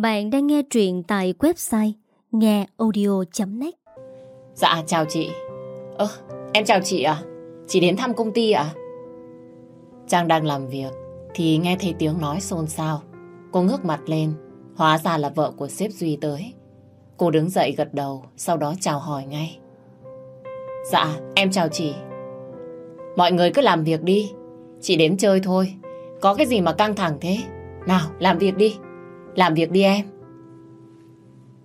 Bạn đang nghe truyện tại website ngheaudio.net Dạ chào chị. Ơ, em chào chị à Chị đến thăm công ty à Trang đang làm việc Thì nghe thấy tiếng nói xôn xao. Cô ngước mặt lên, Hóa ra là vợ của sếp Duy tới. Cô đứng dậy gật đầu, Sau đó chào hỏi ngay. Dạ em chào chị. Mọi người cứ làm việc đi. Chị đến chơi thôi. Có cái gì mà căng thẳng thế? Nào, làm việc đi. Làm việc đi em.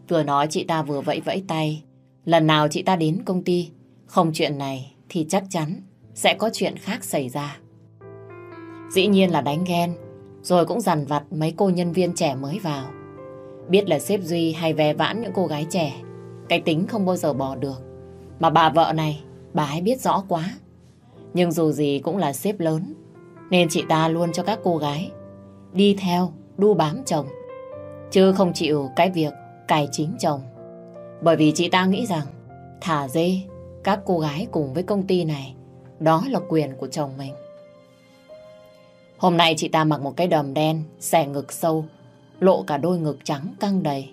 Vừa nói chị ta vừa vẫy vẫy tay. Lần nào chị ta đến công ty Không chuyện này thì chắc chắn Sẽ có chuyện khác xảy ra. Dĩ nhiên là đánh ghen Rồi cũng dằn vặt mấy cô nhân viên trẻ mới vào. Biết là sếp Duy hay vé vãn những cô gái trẻ Cái tính không bao giờ bỏ được. Mà bà vợ này Bà ấy biết rõ quá. Nhưng dù gì cũng là sếp lớn Nên chị ta luôn cho các cô gái Đi theo, đu bám chồng. Chứ không chịu cái việc cài chính chồng. Bởi vì chị ta nghĩ rằng, Thả dê, Các cô gái cùng với công ty này, Đó là quyền của chồng mình. Hôm nay chị ta mặc một cái đầm đen, Xẻ ngực sâu, Lộ cả đôi ngực trắng căng đầy.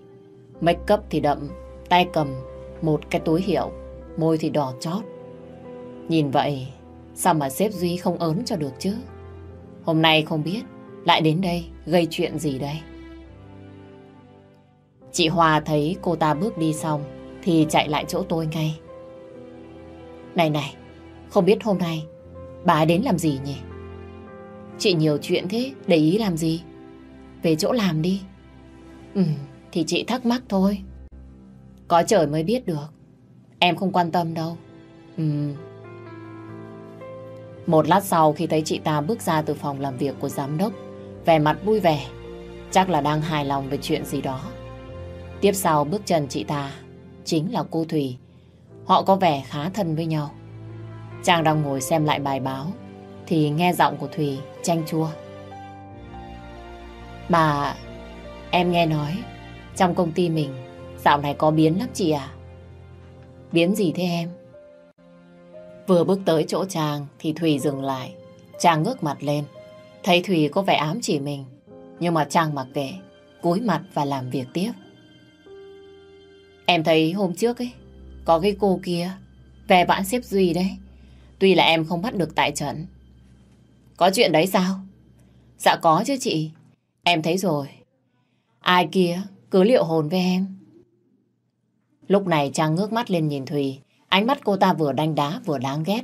Make up thì đậm, Tay cầm một cái túi hiệu, Môi thì đỏ chót. Nhìn vậy, Sao mà sếp Duy không ớn cho được chứ? Hôm nay không biết Lại đến đây gây chuyện gì đây? Chị Hòa thấy cô ta bước đi xong Thì chạy lại chỗ tôi ngay. Này này, Không biết hôm nay Bà đến làm gì nhỉ? Chị nhiều chuyện thế, Để ý làm gì? Về chỗ làm đi. Ừ thì chị thắc mắc thôi. Có trời mới biết được. Em không quan tâm đâu. Ừ. Một lát sau khi thấy chị ta bước ra từ phòng làm việc của giám đốc, Vẻ mặt vui vẻ. Chắc là đang hài lòng về chuyện gì đó. Tiếp sau bước chân chị ta chính là cô Thùy. Họ có vẻ khá thân với nhau. Trang đang ngồi xem lại bài báo thì nghe giọng của Thùy chanh chua. Mà em nghe nói trong công ty mình dạo này có biến lắm chị à? Biến gì thế em? Vừa bước tới chỗ Trang thì Thùy dừng lại. Trang ngước mặt lên. Thấy Thùy có vẻ ám chỉ mình. Nhưng mà Trang mặc kệ, cúi mặt và làm việc tiếp. Em thấy hôm trước ấy, có cái cô kia, về vãn xếp Duy đấy. Tuy là em không bắt được tại trận. Có chuyện đấy sao? Dạ có chứ chị. Em thấy rồi. Ai kia cứ liệu hồn với em. Lúc này Trang ngước mắt lên nhìn Thùy. Ánh mắt cô ta vừa đanh đá vừa đáng ghét.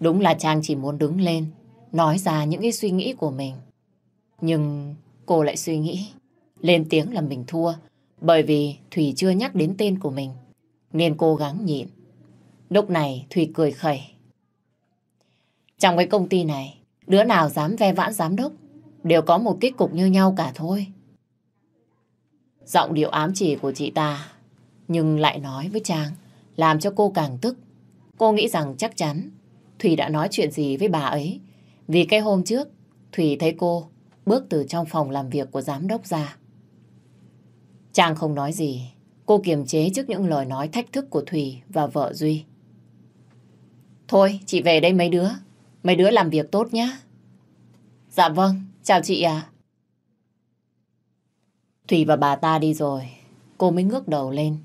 Đúng là Trang chỉ muốn đứng lên, nói ra những cái suy nghĩ của mình. Nhưng cô lại suy nghĩ, lên tiếng là mình thua, bởi vì Thủy chưa nhắc đến tên của mình, nên cố gắng nhịn. Lúc này Thủy cười khẩy. Trong cái công ty này, đứa nào dám ve vãn giám đốc, đều có một kết cục như nhau cả thôi. Giọng điệu ám chỉ của chị ta, nhưng lại nói với Trang, làm cho cô càng tức. Cô nghĩ rằng chắc chắn Thủy đã nói chuyện gì với bà ấy, vì cái hôm trước, Thủy thấy cô bước từ trong phòng làm việc của giám đốc ra. Trang không nói gì. Cô kiềm chế trước những lời nói thách thức của Thùy và vợ Duy. Thôi, chị về đây mấy đứa. Mấy đứa làm việc tốt nhé. Dạ vâng, chào chị à. Thùy và bà ta đi rồi. Cô mới ngước đầu lên.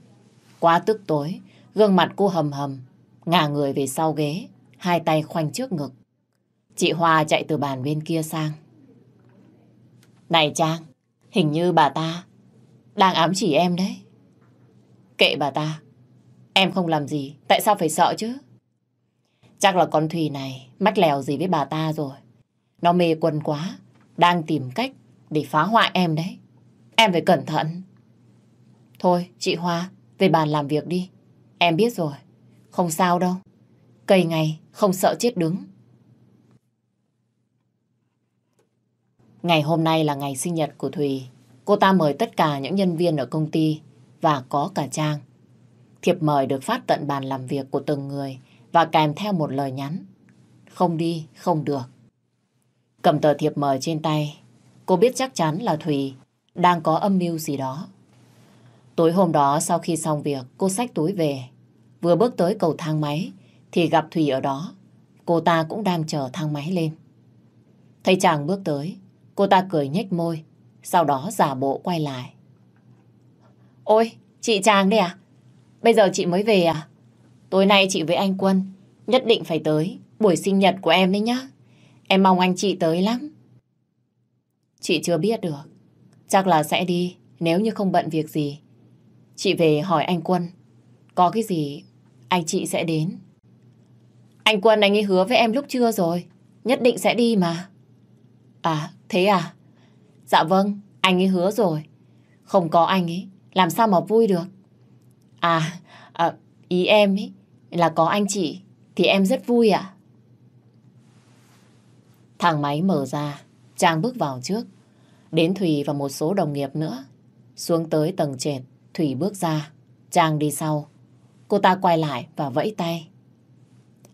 Quá tức tối, gương mặt cô hầm hầm, ngả người về sau ghế, hai tay khoanh trước ngực. Chị Hoa chạy từ bàn bên kia sang. Này Trang, hình như bà ta đang ám chỉ em đấy. Kệ bà ta. Em không làm gì, tại sao phải sợ chứ? Chắc là con Thùy này mắt lèo gì với bà ta rồi. Nó mê quần quá, đang tìm cách để phá hoại em đấy. Em phải cẩn thận. Thôi, chị Hoa, về bàn làm việc đi. Em biết rồi, không sao đâu. Cây ngày không sợ chết đứng. Ngày hôm nay là ngày sinh nhật của Thùy. Cô ta mời tất cả những nhân viên ở công ty và có cả Trang. Thiệp mời được phát tận bàn làm việc của từng người và kèm theo một lời nhắn. Không đi, không được. Cầm tờ thiệp mời trên tay, cô biết chắc chắn là Thùy đang có âm mưu gì đó. Tối hôm đó sau khi xong việc, cô xách túi về. Vừa bước tới cầu thang máy thì gặp Thùy ở đó. Cô ta cũng đang chờ thang máy lên. Thấy chàng bước tới, cô ta cười nhếch môi sau đó giả bộ quay lại. Ôi, chị Trang đây à? Bây giờ chị mới về à? Tối nay chị với anh Quân nhất định phải tới buổi sinh nhật của em đấy nhá. Em mong anh chị tới lắm. Chị chưa biết được. Chắc là sẽ đi nếu như không bận việc gì. Chị về hỏi anh Quân. Có cái gì anh chị sẽ đến. Anh Quân anh ấy hứa với em lúc trưa rồi. Nhất định sẽ đi mà. À, thế à? Dạ vâng, anh ấy hứa rồi. Không có anh ấy, làm sao mà vui được? À, à ý em ấy là có anh chị thì em rất vui ạ. Thang máy mở ra, Trang bước vào trước. Đến Thùy và một số đồng nghiệp nữa. Xuống tới tầng trệt, Thủy bước ra. Trang đi sau. Cô ta quay lại và vẫy tay.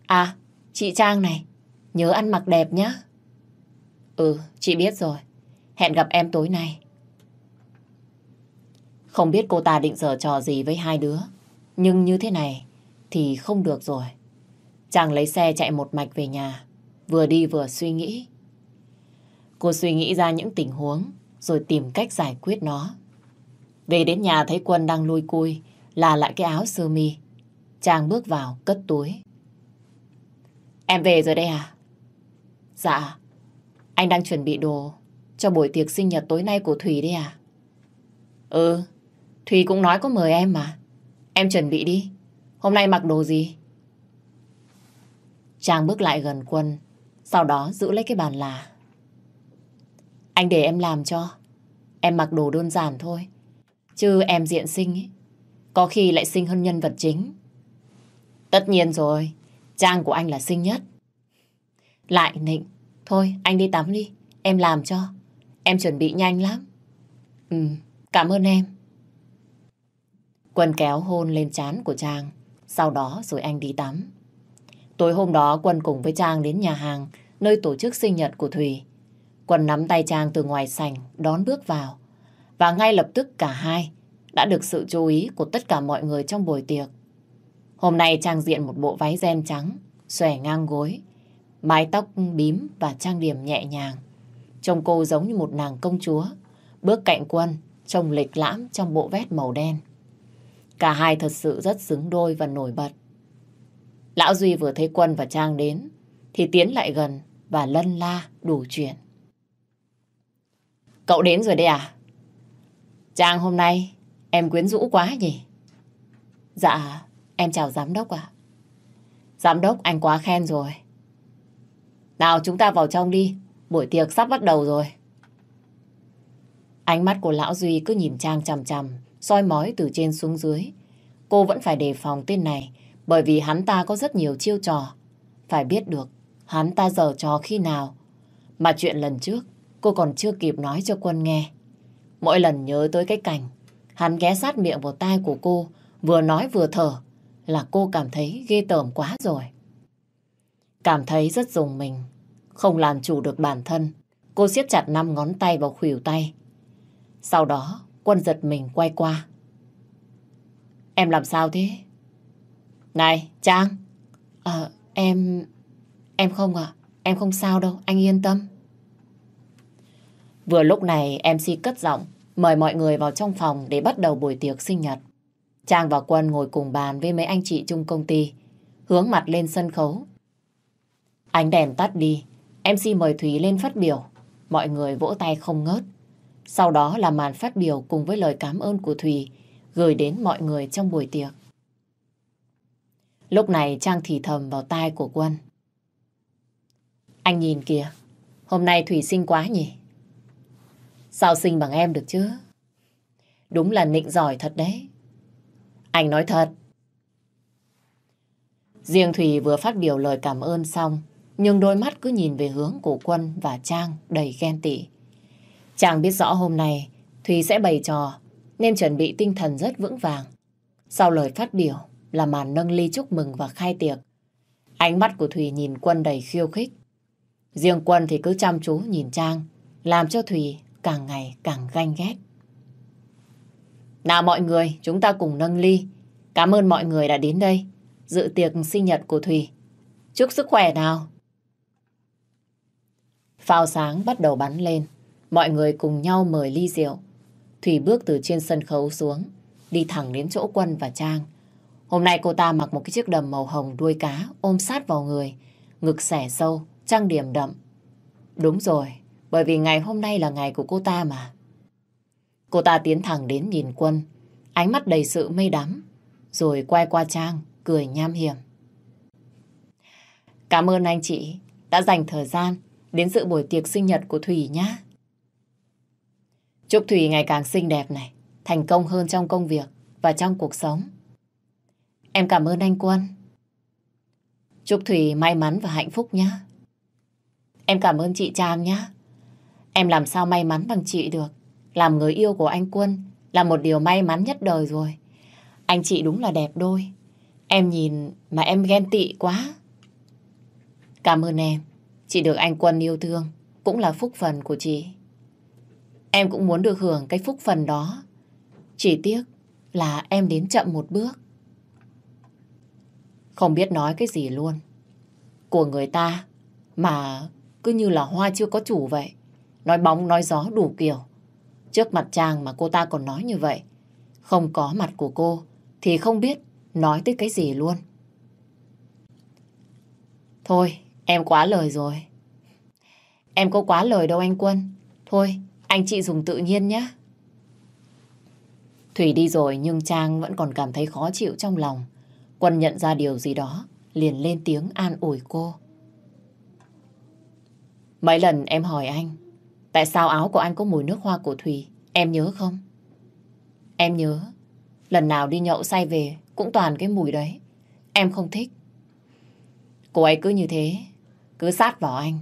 À, chị Trang này, nhớ ăn mặc đẹp nhá. Ừ, chị biết rồi. Hẹn gặp em tối nay. Không biết cô ta định giở trò gì với hai đứa. Nhưng như thế này thì không được rồi. Chàng lấy xe chạy một mạch về nhà. Vừa đi vừa suy nghĩ. Cô suy nghĩ ra những tình huống, rồi tìm cách giải quyết nó. Về đến nhà thấy Quân đang lui cui, là lại cái áo sơ mi. chàng bước vào, cất túi. Em về rồi đây à? Dạ. Anh đang chuẩn bị đồ cho buổi tiệc sinh nhật tối nay của Thùy đi à? Ừ, Thùy cũng nói có mời em mà. Em chuẩn bị đi. Hôm nay mặc đồ gì? Trang bước lại gần Quân, sau đó giữ lấy cái bàn là. Anh để em làm cho. Em mặc đồ đơn giản thôi. Chứ em diện sinh ấy, có khi lại sinh hơn nhân vật chính. Tất nhiên rồi, Trang của anh là xinh nhất. Lại nịnh, thôi anh đi tắm đi, em làm cho. Em chuẩn bị nhanh lắm. Ừ, cảm ơn em. Quân kéo hôn lên trán của Trang, sau đó rồi anh đi tắm. Tối hôm đó Quân cùng với Trang đến nhà hàng nơi tổ chức sinh nhật của Thùy. Quân nắm tay Trang từ ngoài sảnh đón bước vào. Và ngay lập tức cả hai đã được sự chú ý của tất cả mọi người trong buổi tiệc. Hôm nay Trang diện một bộ váy ren trắng, xòe ngang gối, mái tóc bím và trang điểm nhẹ nhàng. Trông cô giống như một nàng công chúa, bước cạnh quân, trông lịch lãm trong bộ vest màu đen. Cả hai thật sự rất xứng đôi và nổi bật. Lão Duy vừa thấy Quân và Trang đến, thì tiến lại gần và lân la đủ chuyện. Cậu đến rồi đấy à? Trang hôm nay em quyến rũ quá nhỉ? Dạ, em chào giám đốc ạ. Giám đốc anh quá khen rồi. Nào chúng ta vào trong đi, buổi tiệc sắp bắt đầu rồi. Ánh mắt của Lão Duy cứ nhìn Trang chằm chằm, soi mói từ trên xuống dưới. Cô vẫn phải đề phòng tên này, bởi vì hắn ta có rất nhiều chiêu trò. Phải biết được, hắn ta giở trò khi nào. Mà chuyện lần trước, cô còn chưa kịp nói cho Quân nghe. Mỗi lần nhớ tới cái cảnh, hắn ghé sát miệng vào tai của cô, vừa nói vừa thở, là cô cảm thấy ghê tởm quá rồi. Cảm thấy rất dùng mình, không làm chủ được bản thân. Cô siết chặt năm ngón tay vào khuỷu tay. Sau đó, Quân giật mình quay qua. Em làm sao thế? Này, Trang. Ờ, em... Em không à? Em không sao đâu, anh yên tâm. Vừa lúc này MC cất giọng mời mọi người vào trong phòng để bắt đầu buổi tiệc sinh nhật. Trang và Quân ngồi cùng bàn với mấy anh chị chung công ty, hướng mặt lên sân khấu. Ánh đèn tắt đi, MC mời Thúy lên phát biểu. Mọi người vỗ tay không ngớt. Sau đó là màn phát biểu cùng với lời cảm ơn của Thùy gửi đến mọi người trong buổi tiệc. Lúc này Trang thì thầm vào tai của Quân. Anh nhìn kìa, hôm nay Thùy xinh quá nhỉ? Sao xinh bằng em được chứ? Đúng là nịnh giỏi thật đấy. Anh nói thật. Riêng Thùy vừa phát biểu lời cảm ơn xong, nhưng đôi mắt cứ nhìn về hướng của Quân và Trang đầy ghen tị. Chàng biết rõ hôm nay Thùy sẽ bày trò nên chuẩn bị tinh thần rất vững vàng. Sau lời phát biểu là màn nâng ly chúc mừng và khai tiệc. Ánh mắt của Thùy nhìn Quân đầy khiêu khích. Riêng Quân thì cứ chăm chú nhìn Trang, làm cho Thùy càng ngày càng ganh ghét. Nào mọi người, chúng ta cùng nâng ly. Cảm ơn mọi người đã đến đây, dự tiệc sinh nhật của Thùy. Chúc sức khỏe nào. Phao sáng bắt đầu bắn lên. Mọi người cùng nhau mời ly rượu. Thủy bước từ trên sân khấu xuống. đi thẳng đến chỗ Quân và Trang. Hôm nay cô ta mặc một cái chiếc đầm màu hồng đuôi cá ôm sát vào người, ngực xẻ sâu, trang điểm đậm. Đúng rồi, bởi vì ngày hôm nay là ngày của cô ta mà. Cô ta tiến thẳng đến nhìn Quân, ánh mắt đầy sự mây đắm, rồi quay qua Trang, cười nham hiểm. Cảm ơn anh chị đã dành thời gian đến dự buổi tiệc sinh nhật của Thủy nhé. Chúc Thủy ngày càng xinh đẹp này, thành công hơn trong công việc và trong cuộc sống. Em cảm ơn anh Quân. Chúc Thủy may mắn và hạnh phúc nhé. Em cảm ơn chị Trang nhé. Em làm sao may mắn bằng chị được. Làm người yêu của anh Quân là một điều may mắn nhất đời rồi. Anh chị đúng là đẹp đôi. Em nhìn mà em ghen tị quá. Cảm ơn em. Chị được anh Quân yêu thương. Cũng là phúc phần của chị. Em cũng muốn được hưởng cái phúc phần đó. Chỉ tiếc là em đến chậm một bước. Không biết nói cái gì luôn. Của người ta mà cứ như là hoa chưa có chủ vậy. Nói bóng nói gió đủ kiểu. Trước mặt chàng mà cô ta còn nói như vậy. Không có mặt của cô thì không biết nói tới cái gì luôn. Thôi, em quá lời rồi. Em có quá lời đâu anh Quân. Thôi, anh chị dùng tự nhiên nhé. Thủy đi rồi nhưng Trang vẫn còn cảm thấy khó chịu trong lòng. Quân nhận ra điều gì đó, liền lên tiếng an ủi cô. Mấy lần em hỏi anh, tại sao áo của anh có mùi nước hoa của Thủy, em nhớ không? Em nhớ, lần nào đi nhậu say về cũng toàn cái mùi đấy. Em không thích. Cô ấy cứ như thế, cứ sát vào anh.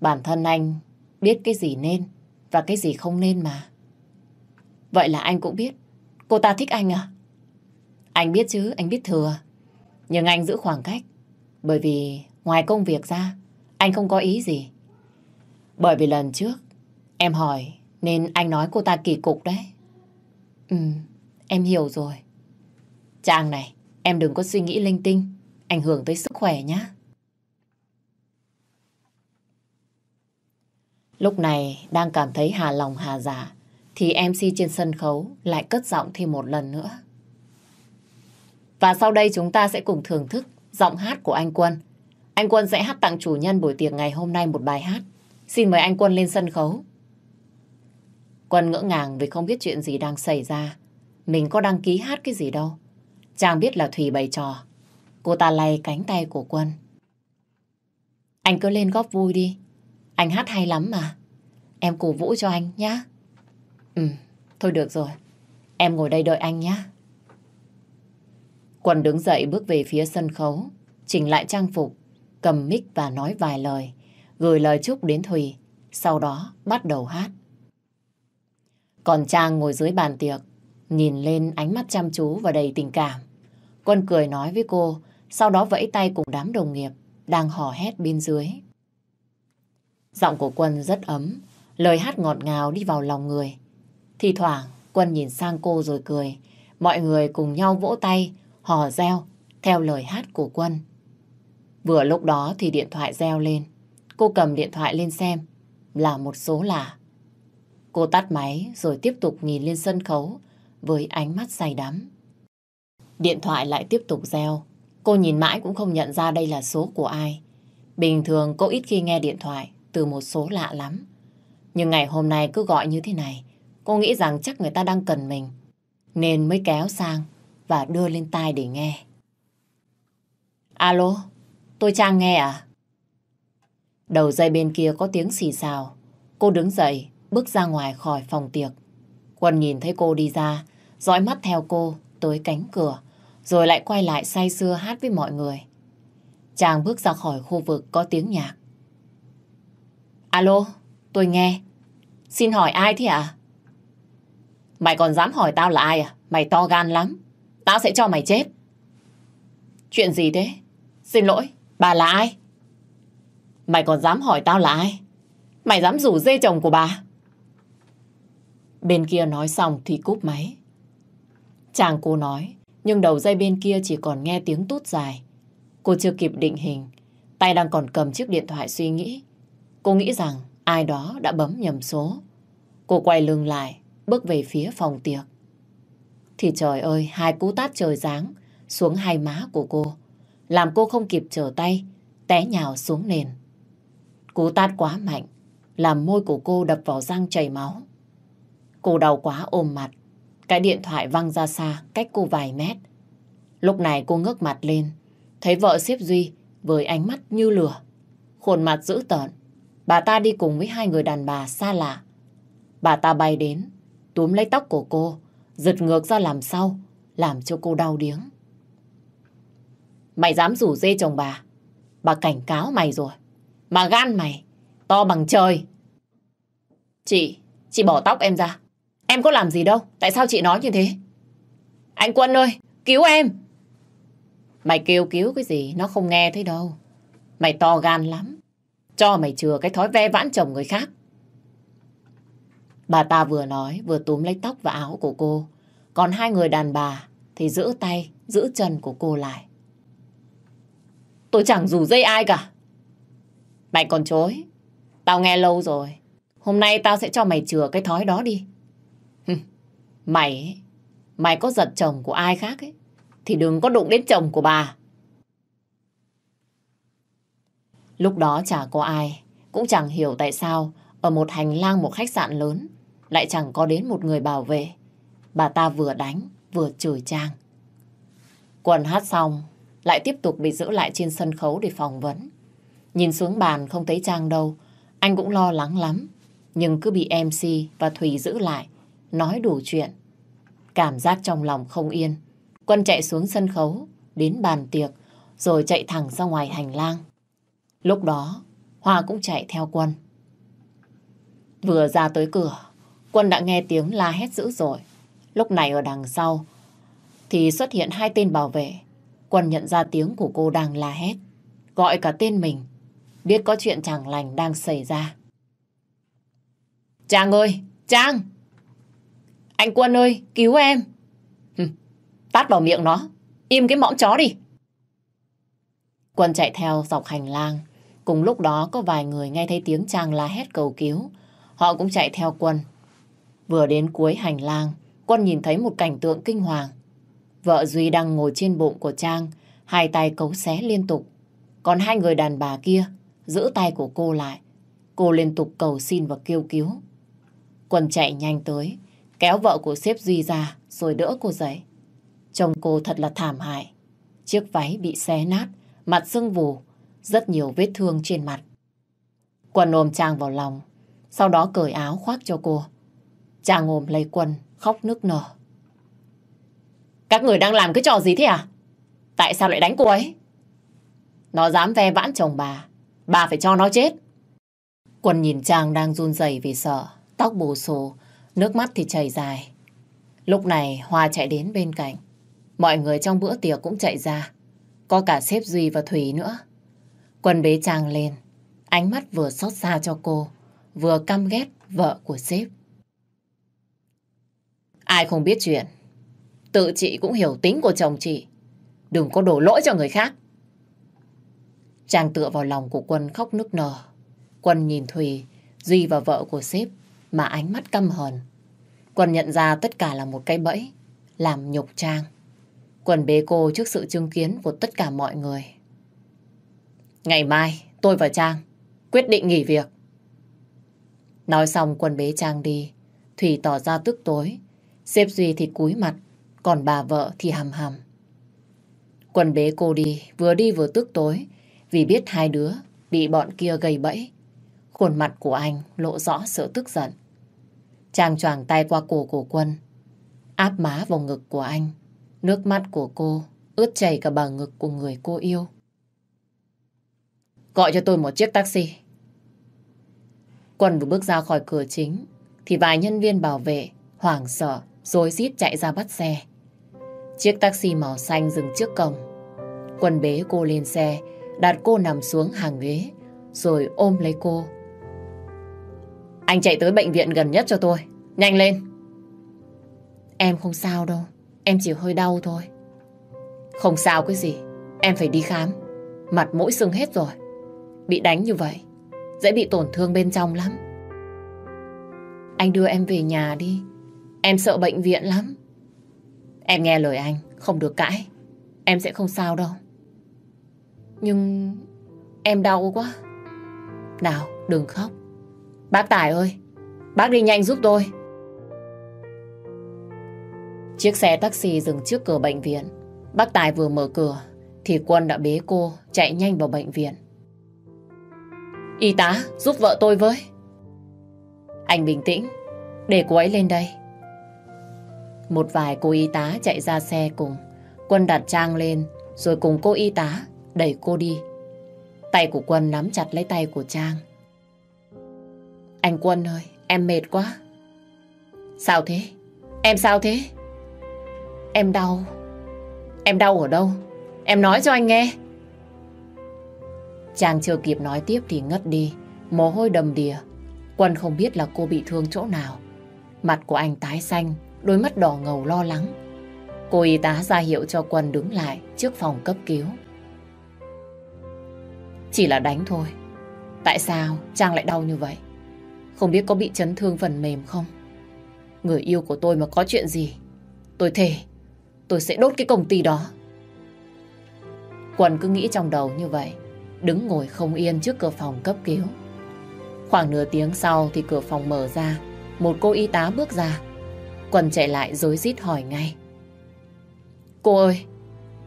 Bản thân anh biết cái gì nên và cái gì không nên mà. Vậy là anh cũng biết cô ta thích anh à? Anh biết chứ, anh biết thừa. Nhưng anh giữ khoảng cách. Bởi vì ngoài công việc ra, anh không có ý gì. Bởi vì lần trước, em hỏi nên anh nói cô ta kỳ cục đấy. Ừ, em hiểu rồi. Chàng này, em đừng có suy nghĩ linh tinh, ảnh hưởng tới sức khỏe nhé. Lúc này đang cảm thấy hà lòng hà giả thì MC trên sân khấu lại cất giọng thêm một lần nữa. Và sau đây chúng ta sẽ cùng thưởng thức giọng hát của anh Quân. Anh Quân sẽ hát tặng chủ nhân buổi tiệc ngày hôm nay một bài hát. Xin mời anh Quân lên sân khấu. Quân ngỡ ngàng vì không biết chuyện gì đang xảy ra. Mình có đăng ký hát cái gì đâu. Chàng biết là Thùy bày trò. Cô ta lay cánh tay của Quân. Anh cứ lên góp vui đi. Anh hát hay lắm mà. Em cổ vũ cho anh nhá. Ừ, thôi được rồi. Em ngồi đây đợi anh nhá. Quân đứng dậy bước về phía sân khấu, chỉnh lại trang phục, cầm mic và nói vài lời, gửi lời chúc đến Thùy, sau đó bắt đầu hát. Còn Trang ngồi dưới bàn tiệc, nhìn lên ánh mắt chăm chú và đầy tình cảm. Quân cười nói với cô, sau đó vẫy tay cùng đám đồng nghiệp đang hò hét bên dưới. Giọng của Quân rất ấm, lời hát ngọt ngào đi vào lòng người. Thì thoảng, Quân nhìn sang cô rồi cười. Mọi người cùng nhau vỗ tay, hò reo, theo lời hát của Quân. Vừa lúc đó thì điện thoại reo lên. Cô cầm điện thoại lên xem, là một số lạ. Cô tắt máy rồi tiếp tục nhìn lên sân khấu với ánh mắt say đắm. Điện thoại lại tiếp tục reo. Cô nhìn mãi cũng không nhận ra đây là số của ai. Bình thường cô ít khi nghe điện thoại từ một số lạ lắm. Nhưng ngày hôm nay cứ gọi như thế này, cô nghĩ rằng chắc người ta đang cần mình. Nên mới kéo sang và đưa lên tai để nghe. Alo, tôi Trang nghe à? Đầu dây bên kia có tiếng xì xào. Cô đứng dậy, bước ra ngoài khỏi phòng tiệc. Quân nhìn thấy cô đi ra, dõi mắt theo cô tới cánh cửa, rồi lại quay lại say sưa hát với mọi người. Chàng bước ra khỏi khu vực có tiếng nhạc. Alo, tôi nghe. Xin hỏi ai thế ạ? À? Mày còn dám hỏi tao là ai à? Mày to gan lắm. Tao sẽ cho mày chết. Chuyện gì thế? Xin lỗi, bà là ai? Mày còn dám hỏi tao là ai? Mày dám rủ dê chồng của bà? Bên kia nói xong thì cúp máy. Chàng cô nói, nhưng đầu dây bên kia chỉ còn nghe tiếng tút dài. Cô chưa kịp định hình, tay đang còn cầm chiếc điện thoại suy nghĩ. Cô nghĩ rằng ai đó đã bấm nhầm số. Cô quay lưng lại, bước về phía phòng tiệc. thì trời ơi, hai cú tát trời giáng xuống hai má của cô, làm cô không kịp trở tay, té nhào xuống nền. Cú tát quá mạnh, làm môi của cô đập vào răng chảy máu. Cô đau quá ôm mặt, cái điện thoại văng ra xa, cách cô vài mét. Lúc này cô ngước mặt lên, thấy vợ xếp Duy với ánh mắt như lửa. Khuôn mặt dữ tợn, bà ta đi cùng với hai người đàn bà xa lạ. Bà ta bay đến, túm lấy tóc của cô, giật ngược ra làm sau, làm cho cô đau điếng. Mày dám rủ dê chồng bà, bà cảnh cáo mày rồi. Mà gan mày, to bằng trời. Chị, chị bỏ tóc em ra. Em có làm gì đâu, tại sao chị nói như thế? Anh Quân ơi, cứu em! Mày kêu cứu cái gì, nó không nghe thấy đâu. Mày to gan lắm. Cho mày chừa cái thói ve vãn chồng người khác. Bà ta vừa nói vừa túm lấy tóc và áo của cô. Còn hai người đàn bà thì giữ tay, giữ chân của cô lại. Tôi chẳng rủ dây ai cả. Mày còn chối. Tao nghe lâu rồi. Hôm nay tao sẽ cho mày chừa cái thói đó đi. mày, mày có giật chồng của ai khác ấy, thì đừng có đụng đến chồng của bà. Lúc đó chả có ai, cũng chẳng hiểu tại sao ở một hành lang một khách sạn lớn lại chẳng có đến một người bảo vệ. Bà ta vừa đánh, vừa chửi Trang. Quần hát xong, lại tiếp tục bị giữ lại trên sân khấu để phỏng vấn. Nhìn xuống bàn không thấy Trang đâu, anh cũng lo lắng lắm. Nhưng cứ bị MC và Thùy giữ lại, nói đủ chuyện. Cảm giác trong lòng không yên. Quân chạy xuống sân khấu, đến bàn tiệc, rồi chạy thẳng ra ngoài hành lang. Lúc đó, Hoa cũng chạy theo Quân. Vừa ra tới cửa, Quân đã nghe tiếng la hét dữ dội. Lúc này ở đằng sau, thì xuất hiện hai tên bảo vệ. Quân nhận ra tiếng của cô đang la hét, gọi cả tên mình, biết có chuyện chẳng lành đang xảy ra. Trang ơi, Trang! Anh Quân ơi, cứu em! Tát vào miệng nó, im cái mõm chó đi! Quân chạy theo dọc hành lang, cùng lúc đó có vài người nghe thấy tiếng Trang la hét cầu cứu. Họ cũng chạy theo Quân. Vừa đến cuối hành lang, Quân nhìn thấy một cảnh tượng kinh hoàng. Vợ Duy đang ngồi trên bụng của Trang, hai tay cấu xé liên tục. Còn hai người đàn bà kia giữ tay của cô lại. Cô liên tục cầu xin và kêu cứu. Quân chạy nhanh tới, kéo vợ của sếp Duy ra rồi đỡ cô dậy. Chồng cô thật là thảm hại. Chiếc váy bị xé nát, mặt sưng vù, rất nhiều vết thương trên mặt. Quân ôm Trang vào lòng, sau đó cởi áo khoác cho cô. Trang ôm lấy Quân, khóc nức nở. Các người đang làm cái trò gì thế à? Tại sao lại đánh cô ấy? Nó dám ve vãn chồng bà, bà phải cho nó chết. Quân nhìn Trang đang run rẩy vì sợ, tóc bù xù, nước mắt thì chảy dài. Lúc này Hoa chạy đến bên cạnh. Mọi người trong bữa tiệc cũng chạy ra. Có cả sếp Duy và Thủy nữa. Quân bế Trang lên. Ánh mắt vừa xót xa cho cô, vừa căm ghét vợ của sếp. Ai không biết chuyện, tự chị cũng hiểu tính của chồng chị. Đừng có đổ lỗi cho người khác. Trang tựa vào lòng của Quân khóc nức nở. Quân nhìn Thùy, Duy và vợ của sếp mà ánh mắt căm hờn. Quân nhận ra tất cả là một cái bẫy, làm nhục Trang. Quân bế cô trước sự chứng kiến của tất cả mọi người. Ngày mai, tôi và Trang quyết định nghỉ việc. Nói xong Quân bế Trang đi, Thủy tỏ ra tức tối. Xếp Duy thì cúi mặt, còn bà vợ thì hầm hầm. Quân bế cô đi, vừa đi vừa tức tối, vì biết hai đứa bị bọn kia gây bẫy. Khuôn mặt của anh lộ rõ sự tức giận. Trang choàng tay qua cổ của Quân, áp má vào ngực của anh. Nước mắt của cô ướt chảy cả bờ ngực của người cô yêu. Gọi cho tôi một chiếc taxi. Quân vừa bước ra khỏi cửa chính, thì vài nhân viên bảo vệ hoảng sợ, rồi rít chạy ra bắt xe. Chiếc taxi màu xanh dừng trước cổng. Quân bế cô lên xe, đặt cô nằm xuống hàng ghế, rồi ôm lấy cô. Anh chạy tới bệnh viện gần nhất cho tôi. Nhanh lên. Em không sao đâu. Em chỉ hơi đau thôi. Không sao cái gì. Em phải đi khám. Mặt mũi sưng hết rồi. Bị đánh như vậy. Dễ bị tổn thương bên trong lắm. Anh đưa em về nhà đi. Em sợ bệnh viện lắm. Em nghe lời anh, không được cãi. Em sẽ không sao đâu. Nhưng em đau quá. Nào, đừng khóc. Bác Tài ơi, bác đi nhanh giúp tôi. Chiếc xe taxi dừng trước cửa bệnh viện. Bác Tài vừa mở cửa thì Quân đã bế cô chạy nhanh vào bệnh viện. Y tá, giúp vợ tôi với. Anh bình tĩnh, để cô ấy lên đây. Một vài cô y tá chạy ra xe cùng. Quân đặt Trang lên, rồi cùng cô y tá đẩy cô đi. Tay của Quân nắm chặt lấy tay của Trang. Anh Quân ơi, em mệt quá. Sao thế? Em sao thế? Em đau. Em đau ở đâu? Em nói cho anh nghe. Trang chưa kịp nói tiếp thì ngất đi, mồ hôi đầm đìa. Quân không biết là cô bị thương chỗ nào. Mặt của anh tái xanh, đôi mắt đỏ ngầu lo lắng. Cô y tá ra hiệu cho Quân đứng lại trước phòng cấp cứu. Chỉ là đánh thôi. Tại sao Trang lại đau như vậy? Không biết có bị chấn thương phần mềm không? Người yêu của tôi mà có chuyện gì, tôi thề, tôi sẽ đốt cái công ty đó. Quân cứ nghĩ trong đầu như vậy, đứng ngồi không yên trước cửa phòng cấp cứu. Khoảng nửa tiếng sau thì cửa phòng mở ra, một cô y tá bước ra. Quân chạy lại dối rít hỏi ngay. Cô ơi,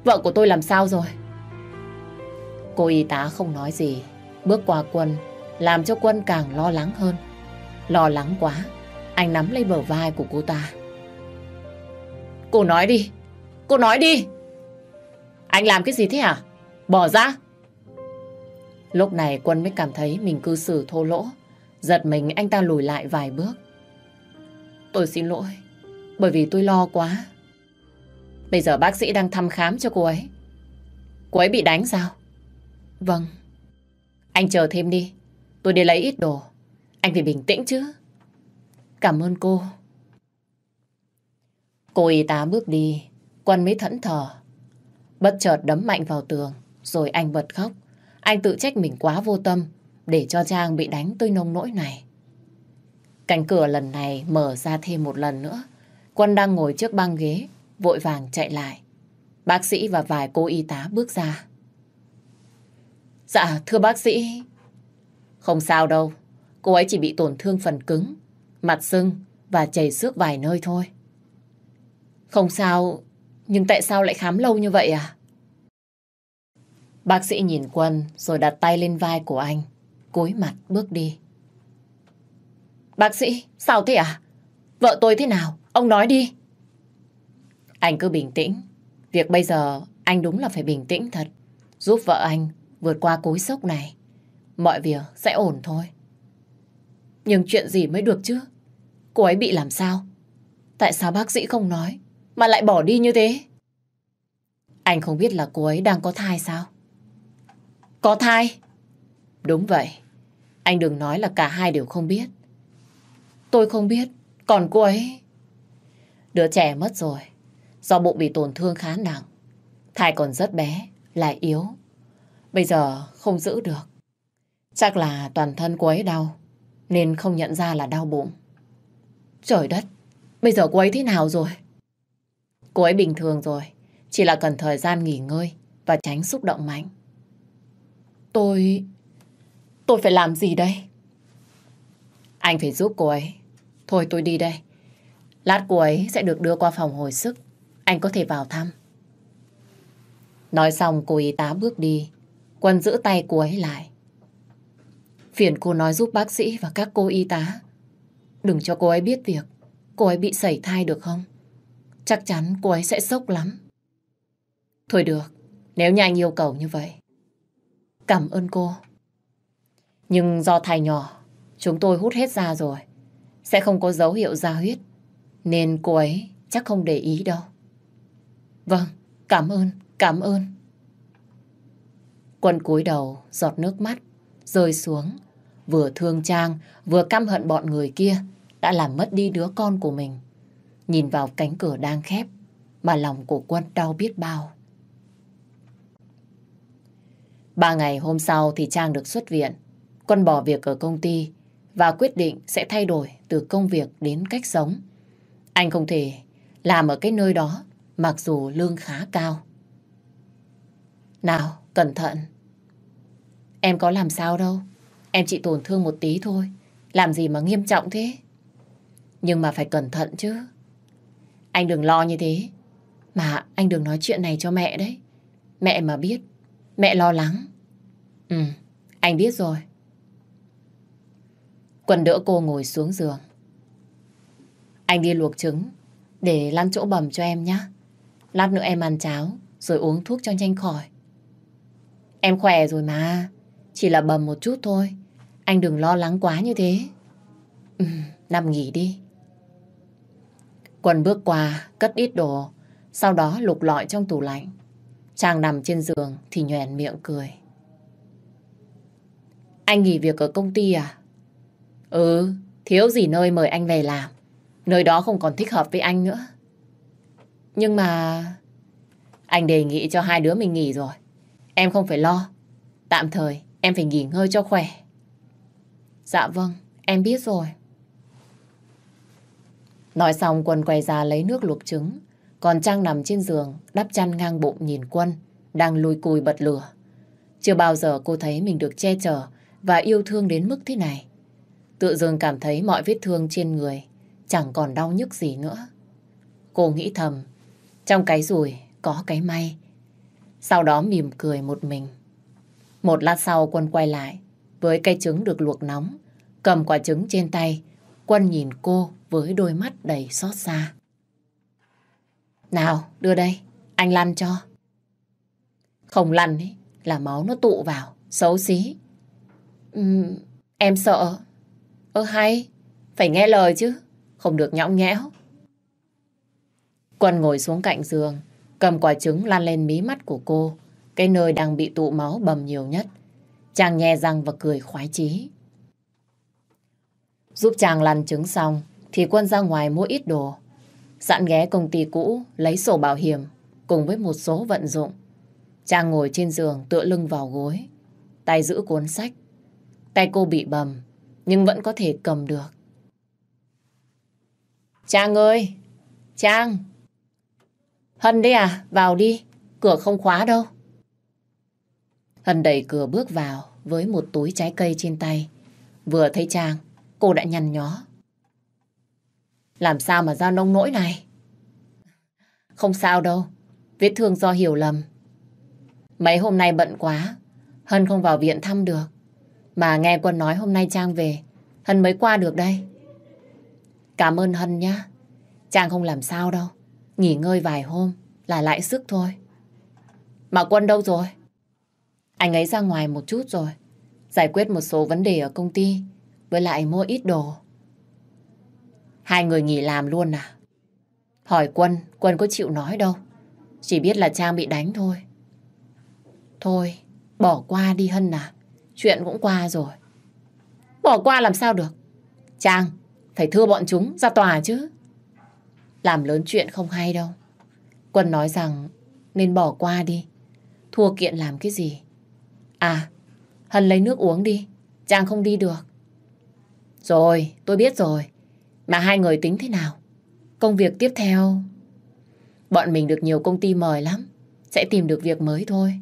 vợ của tôi làm sao rồi? Cô y tá không nói gì, bước qua Quân, làm cho Quân càng lo lắng hơn. Lo lắng quá, anh nắm lấy bờ vai của cô ta. Cô nói đi, cô nói đi. Anh làm cái gì thế hả? Bỏ ra. Lúc này Quân mới cảm thấy mình cư xử thô lỗ. Giật mình anh ta lùi lại vài bước. Tôi xin lỗi, bởi vì tôi lo quá. Bây giờ bác sĩ đang thăm khám cho cô ấy. Cô ấy bị đánh sao? Vâng. Anh chờ thêm đi, tôi đi lấy ít đồ. Anh phải bình tĩnh chứ. Cảm ơn cô. Cô y tá bước đi, Quân mới thẫn thờ. Bất chợt đấm mạnh vào tường, rồi anh bật khóc. Anh tự trách mình quá vô tâm để cho Trang bị đánh tới nông nỗi này. Cánh cửa lần này mở ra thêm một lần nữa. Quân đang ngồi trước băng ghế, vội vàng chạy lại. Bác sĩ và vài cô y tá bước ra. Dạ, thưa bác sĩ. Không sao đâu, cô ấy chỉ bị tổn thương phần cứng, mặt sưng và chảy xước vài nơi thôi. Không sao, nhưng tại sao lại khám lâu như vậy à? Bác sĩ nhìn Quân rồi đặt tay lên vai của anh, cúi mặt bước đi. Bác sĩ, sao thế à? Vợ tôi thế nào? Ông nói đi. Anh cứ bình tĩnh. Việc bây giờ anh đúng là phải bình tĩnh thật. Giúp vợ anh vượt qua cối sốc này. Mọi việc sẽ ổn thôi. Nhưng chuyện gì mới được chứ? Cô ấy bị làm sao? Tại sao bác sĩ không nói mà lại bỏ đi như thế? Anh không biết là cô ấy đang có thai sao? Có thai? Đúng vậy. Anh đừng nói là cả hai đều không biết. Tôi không biết. Còn cô ấy... Đứa trẻ mất rồi. Do bụng bị tổn thương khá nặng. Thai còn rất bé, lại yếu. Bây giờ không giữ được. Chắc là toàn thân cô ấy đau. Nên không nhận ra là đau bụng. Trời đất, bây giờ cô ấy thế nào rồi? Cô ấy bình thường rồi. Chỉ là cần thời gian nghỉ ngơi và tránh xúc động mạnh. Tôi... Tôi phải làm gì đây? Anh phải giúp cô ấy. Thôi tôi đi đây. Lát cô ấy sẽ được đưa qua phòng hồi sức. Anh có thể vào thăm. Nói xong cô y tá bước đi. Quân giữ tay cô ấy lại. Phiền cô nói giúp bác sĩ và các cô y tá. Đừng cho cô ấy biết việc cô ấy bị sẩy thai được không? Chắc chắn cô ấy sẽ sốc lắm. Thôi được, nếu như anh yêu cầu như vậy. Cảm ơn cô. Nhưng do thai nhỏ, chúng tôi hút hết ra rồi. Sẽ không có dấu hiệu ra huyết. Nên cô ấy chắc không để ý đâu. Vâng, cảm ơn, cảm ơn. Quân cúi đầu, giọt nước mắt, rơi xuống. Vừa thương Trang, vừa căm hận bọn người kia, đã làm mất đi đứa con của mình. Nhìn vào cánh cửa đang khép, mà lòng của Quân đau biết bao. Ba ngày hôm sau thì Trang được xuất viện. Quân bỏ việc ở công ty và quyết định sẽ thay đổi từ công việc đến cách sống. Anh không thể làm ở cái nơi đó mặc dù lương khá cao. Nào, cẩn thận. Em có làm sao đâu. Em chỉ tổn thương một tí thôi. Làm gì mà nghiêm trọng thế? Nhưng mà phải cẩn thận chứ. Anh đừng lo như thế. Mà anh đừng nói chuyện này cho mẹ đấy. Mẹ mà biết, mẹ lo lắng. Ừ, anh biết rồi. quần đỡ cô ngồi xuống giường. Anh đi luộc trứng để lăn chỗ bầm cho em nhé. Lát nữa em ăn cháo rồi uống thuốc cho nhanh khỏi. Em khỏe rồi mà. Chỉ là bầm một chút thôi. Anh đừng lo lắng quá như thế. Ừ, nằm nghỉ đi. quần bước qua, cất ít đồ, sau đó lục lọi trong tủ lạnh. Chàng nằm trên giường thì nhoèn miệng cười. Anh nghỉ việc ở công ty à? Ừ, thiếu gì nơi mời anh về làm. Nơi đó không còn thích hợp với anh nữa. Nhưng mà... Anh đề nghị cho hai đứa mình nghỉ rồi. Em không phải lo. Tạm thời em phải nghỉ ngơi cho khỏe. Dạ vâng, em biết rồi. Nói xong Quân quay ra lấy nước luộc trứng. Còn Trang nằm trên giường, đắp chăn ngang bụng nhìn Quân, đang lùi cùi bật lửa. Chưa bao giờ cô thấy mình được che chở và yêu thương đến mức thế này. Tự dưng cảm thấy mọi vết thương trên người chẳng còn đau nhức gì nữa. Cô nghĩ thầm, trong cái rủi có cái may. Sau đó mỉm cười một mình. Một lát sau Quân quay lại với cây trứng được luộc nóng. Cầm quả trứng trên tay, Quân nhìn cô với đôi mắt đầy xót xa. Nào, đưa đây, anh lăn cho. Không lăn ấy, là máu nó tụ vào, xấu xí. Uhm, em sợ. Ơ hay, phải nghe lời chứ, không được nhõng nhẽo. Quân ngồi xuống cạnh giường, cầm quả trứng lan lên mí mắt của cô, cái nơi đang bị tụ máu bầm nhiều nhất. Chàng nhè răng và cười khoái chí. Giúp chàng lăn trứng xong, thì Quân ra ngoài mua ít đồ. Sẵn ghé công ty cũ, lấy sổ bảo hiểm, cùng với một số vận dụng. Chàng ngồi trên giường tựa lưng vào gối, tay giữ cuốn sách. Tay cô bị bầm, nhưng vẫn có thể cầm được. Trang ơi! Trang! Hân đấy à? Vào đi. Cửa không khóa đâu. Hân đẩy cửa bước vào với một túi trái cây trên tay. Vừa thấy Trang, cô đã nhăn nhó. Làm sao mà ra nông nỗi này? Không sao đâu. Vết thương do hiểu lầm. Mấy hôm nay bận quá. Hân không vào viện thăm được. Mà nghe Quân nói hôm nay Trang về. Hân mới qua được đây. Cảm ơn Hân nhá. Trang không làm sao đâu. Nghỉ ngơi vài hôm là lại sức thôi. Mà Quân đâu rồi? Anh ấy ra ngoài một chút rồi. Giải quyết một số vấn đề ở công ty. Với lại mua ít đồ. Hai người nghỉ làm luôn à? Hỏi Quân, Quân có chịu nói đâu. Chỉ biết là Trang bị đánh thôi. Thôi, bỏ qua đi Hân à. Chuyện cũng qua rồi. Bỏ qua làm sao được? Trang, phải thưa bọn chúng ra tòa chứ. Làm lớn chuyện không hay đâu. Quân nói rằng nên bỏ qua đi. Thua kiện làm cái gì? À, Hân lấy nước uống đi. Trang không đi được. Rồi, tôi biết rồi. Mà hai người tính thế nào? Công việc tiếp theo... Bọn mình được nhiều công ty mời lắm. Sẽ tìm được việc mới thôi.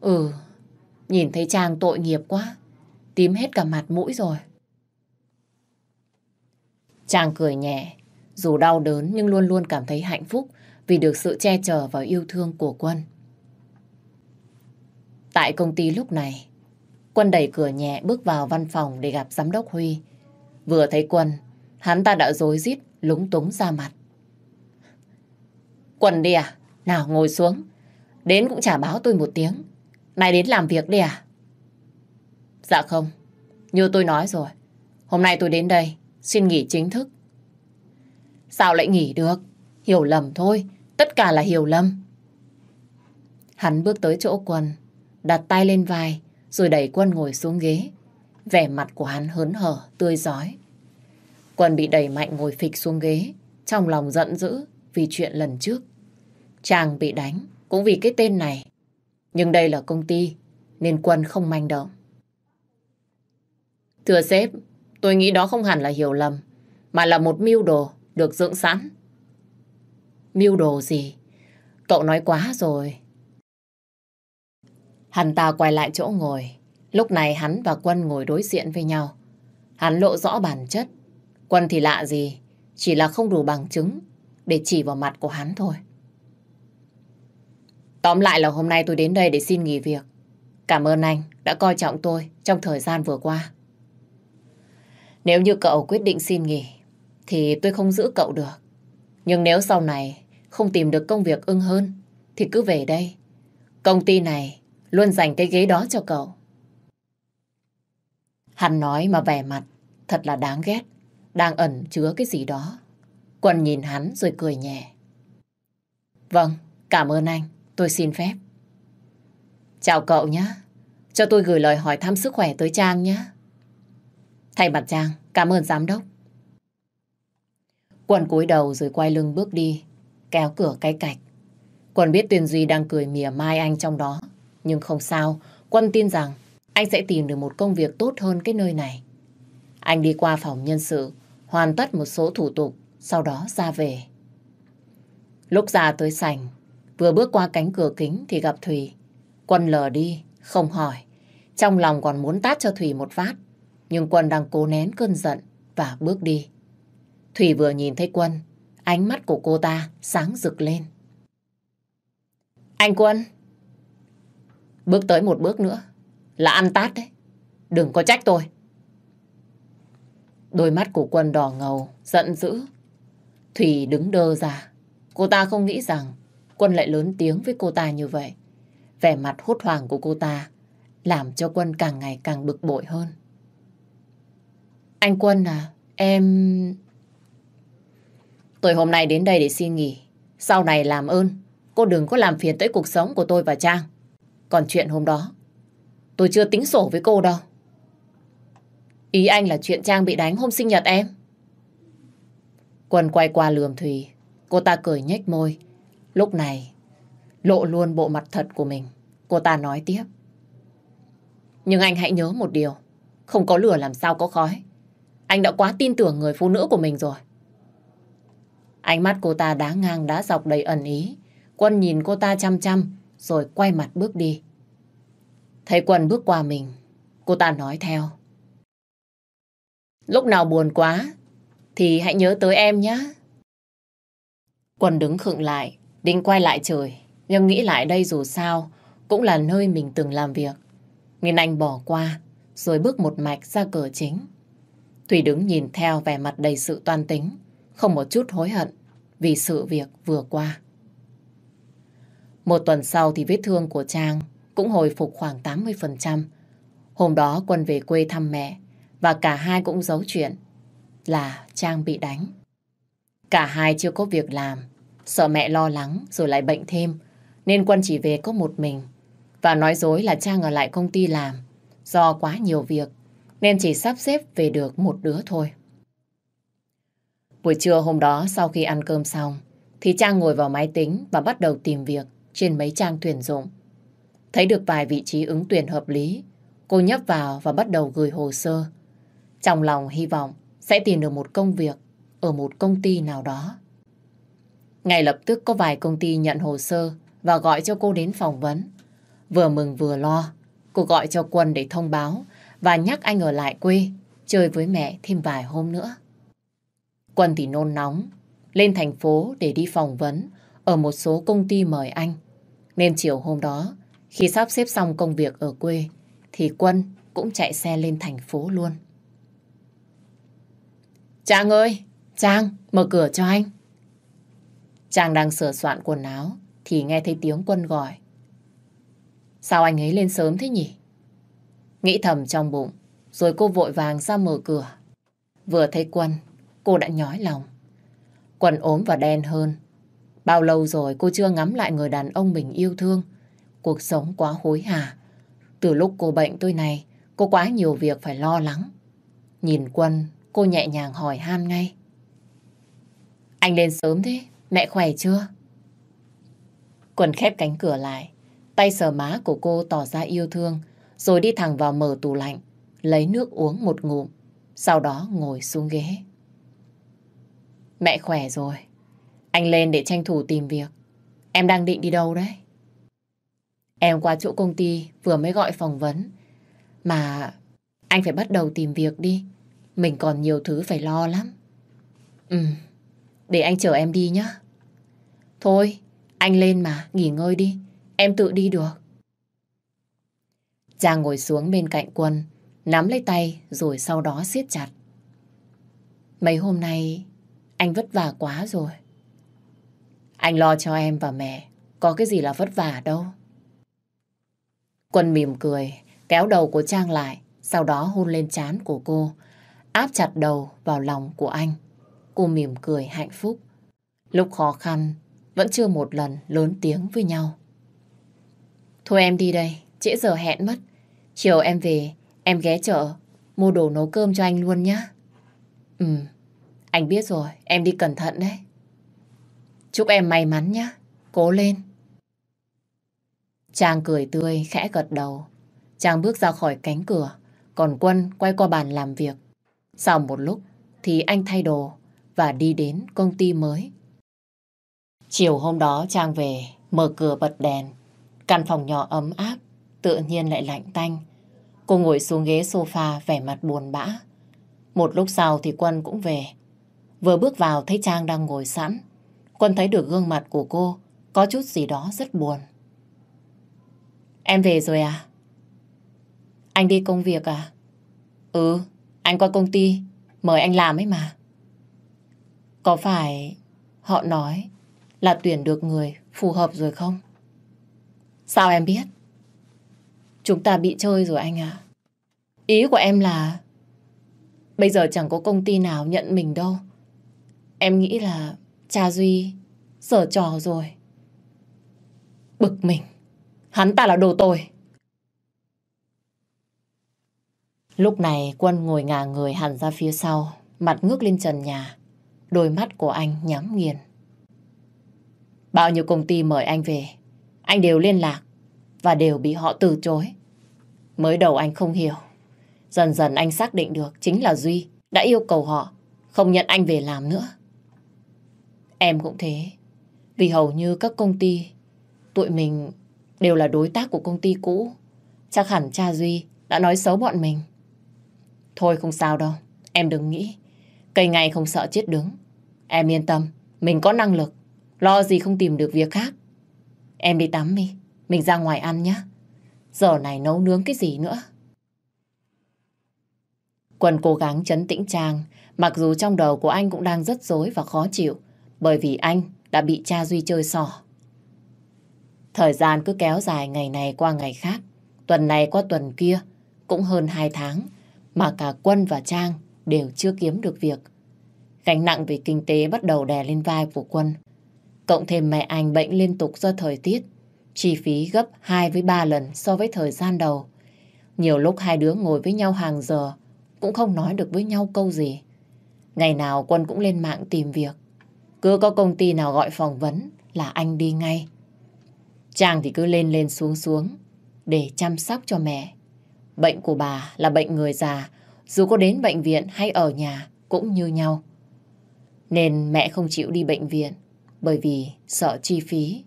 Ừ, nhìn thấy Trang tội nghiệp quá. Tím hết cả mặt mũi rồi. Trang cười nhẹ, dù đau đớn nhưng luôn luôn cảm thấy hạnh phúc vì được sự che chở và yêu thương của Quân. Tại công ty lúc này, Quân đẩy cửa nhẹ bước vào văn phòng để gặp giám đốc Huy. Vừa thấy Quân, hắn ta đã rối rít, lúng túng ra mặt. Quân đi à? Nào ngồi xuống. Đến cũng chả báo tôi một tiếng. Này đến làm việc đi à? Dạ không. Như tôi nói rồi. Hôm nay tôi đến đây, xin nghỉ chính thức. Sao lại nghỉ được? Hiểu lầm thôi. Tất cả là hiểu lầm. Hắn bước tới chỗ quân, đặt tay lên vai, rồi đẩy quân ngồi xuống ghế. Vẻ mặt của hắn hớn hở, tươi giói. Quân bị đẩy mạnh ngồi phịch xuống ghế, trong lòng giận dữ vì chuyện lần trước. Chàng bị đánh cũng vì cái tên này. Nhưng đây là công ty, nên Quân không manh động. Thưa sếp, tôi nghĩ đó không hẳn là hiểu lầm, mà là một mưu đồ được dưỡng sẵn. mưu đồ gì. Cậu nói quá rồi. Hắn ta quay lại chỗ ngồi. Lúc này hắn và Quân ngồi đối diện với nhau. Hắn lộ rõ bản chất. Quân thì lạ gì, chỉ là không đủ bằng chứng để chỉ vào mặt của hắn thôi. Tóm lại là hôm nay tôi đến đây để xin nghỉ việc. Cảm ơn anh đã coi trọng tôi trong thời gian vừa qua. Nếu như cậu quyết định xin nghỉ, thì tôi không giữ cậu được. Nhưng nếu sau này không tìm được công việc ưng hơn, thì cứ về đây. Công ty này luôn dành cái ghế đó cho cậu. Hắn nói mà vẻ mặt thật là đáng ghét, đang ẩn chứa cái gì đó. Quân nhìn hắn rồi cười nhẹ. Vâng, cảm ơn anh, tôi xin phép. Chào cậu nhé, cho tôi gửi lời hỏi thăm sức khỏe tới Trang nhé. Thay mặt Trang, cảm ơn giám đốc. Quân cúi đầu rồi quay lưng bước đi, kéo cửa cái cạch. Quân biết Tuyền Duy đang cười mỉa mai anh trong đó. Nhưng không sao, Quân tin rằng anh sẽ tìm được một công việc tốt hơn cái nơi này. Anh đi qua phòng nhân sự, hoàn tất một số thủ tục, sau đó ra về. Lúc ra tới sảnh, vừa bước qua cánh cửa kính thì gặp Thùy. Quân lờ đi, không hỏi. Trong lòng còn muốn tát cho Thùy một phát. Nhưng Quân đang cố nén cơn giận và bước đi. Thùy vừa nhìn thấy Quân, ánh mắt của cô ta sáng rực lên. Anh Quân! Bước tới một bước nữa là ăn tát đấy. Đừng có trách tôi. Đôi mắt của Quân đỏ ngầu, giận dữ. Thùy đứng đơ ra. Cô ta không nghĩ rằng Quân lại lớn tiếng với cô ta như vậy. Vẻ mặt hốt hoảng của cô ta làm cho Quân càng ngày càng bực bội hơn. Anh Quân à, em... Tôi hôm nay đến đây để xin nghỉ. Sau này làm ơn, cô đừng có làm phiền tới cuộc sống của tôi và Trang. Còn chuyện hôm đó, tôi chưa tính sổ với cô đâu. Ý anh là chuyện Trang bị đánh hôm sinh nhật em. Quân quay qua lườm Thùy. Cô ta cười nhếch môi. Lúc này, lộ luôn bộ mặt thật của mình. Cô ta nói tiếp. Nhưng anh hãy nhớ một điều. Không có lửa làm sao có khói. Anh đã quá tin tưởng người phụ nữ của mình rồi. Ánh mắt cô ta đá ngang đá dọc đầy ẩn ý. Quân nhìn cô ta chăm chăm, rồi quay mặt bước đi. Thấy Quân bước qua mình, cô ta nói theo. Lúc nào buồn quá, thì hãy nhớ tới em nhé. Quân đứng khựng lại, định quay lại trời, nhưng nghĩ lại đây dù sao, cũng là nơi mình từng làm việc. Nên anh bỏ qua, rồi bước một mạch ra cửa chính. Thủy đứng nhìn theo vẻ mặt đầy sự toan tính, không một chút hối hận vì sự việc vừa qua. Một tuần sau thì vết thương của Trang cũng hồi phục khoảng 80%. Hôm đó Quân về quê thăm mẹ và cả hai cũng giấu chuyện là Trang bị đánh. Cả hai chưa có việc làm, sợ mẹ lo lắng rồi lại bệnh thêm nên Quân chỉ về có một mình và nói dối là Trang ở lại công ty làm do quá nhiều việc nên chỉ sắp xếp về được một đứa thôi. Buổi trưa hôm đó sau khi ăn cơm xong thì Trang ngồi vào máy tính và bắt đầu tìm việc trên mấy trang tuyển dụng. Thấy được vài vị trí ứng tuyển hợp lý, cô nhấp vào và bắt đầu gửi hồ sơ. Trong lòng hy vọng sẽ tìm được một công việc ở một công ty nào đó. Ngay lập tức có vài công ty nhận hồ sơ và gọi cho cô đến phỏng vấn. Vừa mừng vừa lo, cô gọi cho Quân để thông báo và nhắc anh ở lại quê, chơi với mẹ thêm vài hôm nữa. Quân thì nôn nóng, lên thành phố để đi phỏng vấn ở một số công ty mời anh. Nên chiều hôm đó, khi sắp xếp xong công việc ở quê, thì Quân cũng chạy xe lên thành phố luôn. Trang ơi! Trang, mở cửa cho anh. Trang đang sửa soạn quần áo, thì nghe thấy tiếng Quân gọi. Sao anh ấy lên sớm thế nhỉ? Nghĩ thầm trong bụng, rồi cô vội vàng ra mở cửa. Vừa thấy Quân, cô đã nhói lòng. Quân ốm và đen hơn. Bao lâu rồi cô chưa ngắm lại người đàn ông mình yêu thương. Cuộc sống quá hối hả. Từ lúc cô bệnh tôi này, cô quá nhiều việc phải lo lắng. Nhìn Quân, cô nhẹ nhàng hỏi han ngay. Anh lên sớm thế, mẹ khỏe chưa? Quân khép cánh cửa lại, tay sờ má của cô tỏ ra yêu thương, rồi đi thẳng vào mở tủ lạnh, lấy nước uống một ngụm, sau đó ngồi xuống ghế. Mẹ khỏe rồi. Anh lên để tranh thủ tìm việc. Em đang định đi đâu đấy? Em qua chỗ công ty vừa mới gọi phỏng vấn. Mà anh phải bắt đầu tìm việc đi. Mình còn nhiều thứ phải lo lắm. Ừ, để anh chở em đi nhé. Thôi, anh lên mà, nghỉ ngơi đi. Em tự đi được. Giang ngồi xuống bên cạnh Quân, nắm lấy tay rồi sau đó siết chặt. Mấy hôm nay anh vất vả quá rồi. Anh lo cho em và mẹ, có cái gì là vất vả đâu. Quân mỉm cười, kéo đầu của Trang lại, sau đó hôn lên trán của cô, áp chặt đầu vào lòng của anh. Cô mỉm cười hạnh phúc. Lúc khó khăn, vẫn chưa một lần lớn tiếng với nhau. Thôi em đi đây, trễ giờ hẹn mất. Chiều em về, em ghé chợ, mua đồ nấu cơm cho anh luôn nhé. Ừ, anh biết rồi, em đi cẩn thận đấy. Chúc em may mắn nhé, cố lên. Trang cười tươi, khẽ gật đầu. Trang bước ra khỏi cánh cửa, còn Quân quay qua bàn làm việc. Sau một lúc thì anh thay đồ và đi đến công ty mới. Chiều hôm đó Trang về, mở cửa bật đèn. Căn phòng nhỏ ấm áp, tự nhiên lại lạnh tanh. Cô ngồi xuống ghế sofa vẻ mặt buồn bã. Một lúc sau thì Quân cũng về. Vừa bước vào thấy Trang đang ngồi sẵn. Quân thấy được gương mặt của cô có chút gì đó rất buồn. Em về rồi à? Anh đi công việc à? Ừ, anh qua công ty, mời anh làm ấy mà. Có phải họ nói là tuyển được người phù hợp rồi không? Sao em biết? Chúng ta bị chơi rồi anh à. Ý của em là bây giờ chẳng có công ty nào nhận mình đâu. Em nghĩ là cha Duy sở trò rồi. Bực mình. Hắn ta là đồ tồi. Lúc này Quân ngồi ngả người hẳn ra phía sau, mặt ngước lên trần nhà. Đôi mắt của anh nhắm nghiền. Bao nhiêu công ty mời anh về, anh đều liên lạc và đều bị họ từ chối. Mới đầu anh không hiểu. Dần dần anh xác định được chính là Duy đã yêu cầu họ không nhận anh về làm nữa. Em cũng thế. Vì hầu như các công ty tụi mình đều là đối tác của công ty cũ. Chắc hẳn cha Duy đã nói xấu bọn mình. Thôi không sao đâu, em đừng nghĩ. Cây ngày không sợ chết đứng. Em yên tâm, mình có năng lực. Lo gì không tìm được việc khác. Em đi tắm đi, mình ra ngoài ăn nhé. Giờ này nấu nướng cái gì nữa? Quân cố gắng chấn tĩnh Trang, mặc dù trong đầu của anh cũng đang rất rối và khó chịu, bởi vì anh đã bị cha Duy chơi xỏ. Thời gian cứ kéo dài ngày này qua ngày khác, tuần này qua tuần kia, cũng hơn hai tháng, mà cả Quân và Trang đều chưa kiếm được việc. Gánh nặng về kinh tế bắt đầu đè lên vai của Quân. Cộng thêm mẹ anh bệnh liên tục do thời tiết, chi phí gấp 2 với 3 lần so với thời gian đầu. Nhiều lúc hai đứa ngồi với nhau hàng giờ, cũng không nói được với nhau câu gì. Ngày nào Quân cũng lên mạng tìm việc. Cứ có công ty nào gọi phỏng vấn là anh đi ngay. chàng thì cứ lên lên xuống xuống để chăm sóc cho mẹ. Bệnh của bà là bệnh người già, dù có đến bệnh viện hay ở nhà cũng như nhau. Nên mẹ không chịu đi bệnh viện bởi vì sợ chi phí.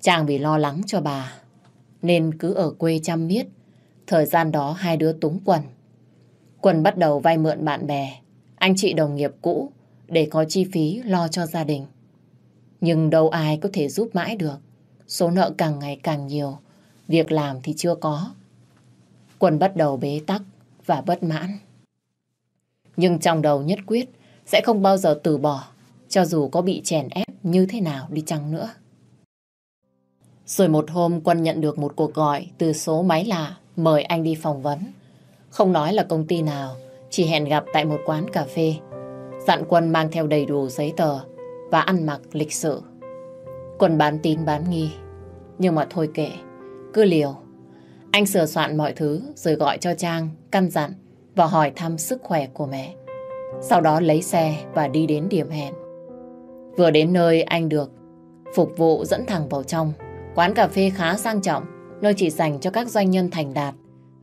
chàng vì lo lắng cho bà nên cứ ở quê chăm miết. Thời gian đó hai đứa túng quần. Quần bắt đầu vay mượn bạn bè, anh chị đồng nghiệp cũ để có chi phí lo cho gia đình. Nhưng đâu ai có thể giúp mãi được. Số nợ càng ngày càng nhiều, việc làm thì chưa có. Quân bắt đầu bế tắc và bất mãn. Nhưng trong đầu nhất quyết sẽ không bao giờ từ bỏ, cho dù có bị chèn ép như thế nào đi chăng nữa. Rồi một hôm Quân nhận được một cuộc gọi từ số máy lạ mời anh đi phỏng vấn. Không nói là công ty nào, chỉ hẹn gặp tại một quán cà phê. Dặn Quân mang theo đầy đủ giấy tờ và ăn mặc lịch sự. Quân bán tín bán nghi, nhưng mà thôi kệ, cứ liều. Anh sửa soạn mọi thứ rồi gọi cho Trang, căn dặn và hỏi thăm sức khỏe của mẹ. Sau đó lấy xe và đi đến điểm hẹn. Vừa đến nơi anh được phục vụ dẫn thẳng vào trong. Quán cà phê khá sang trọng, nơi chỉ dành cho các doanh nhân thành đạt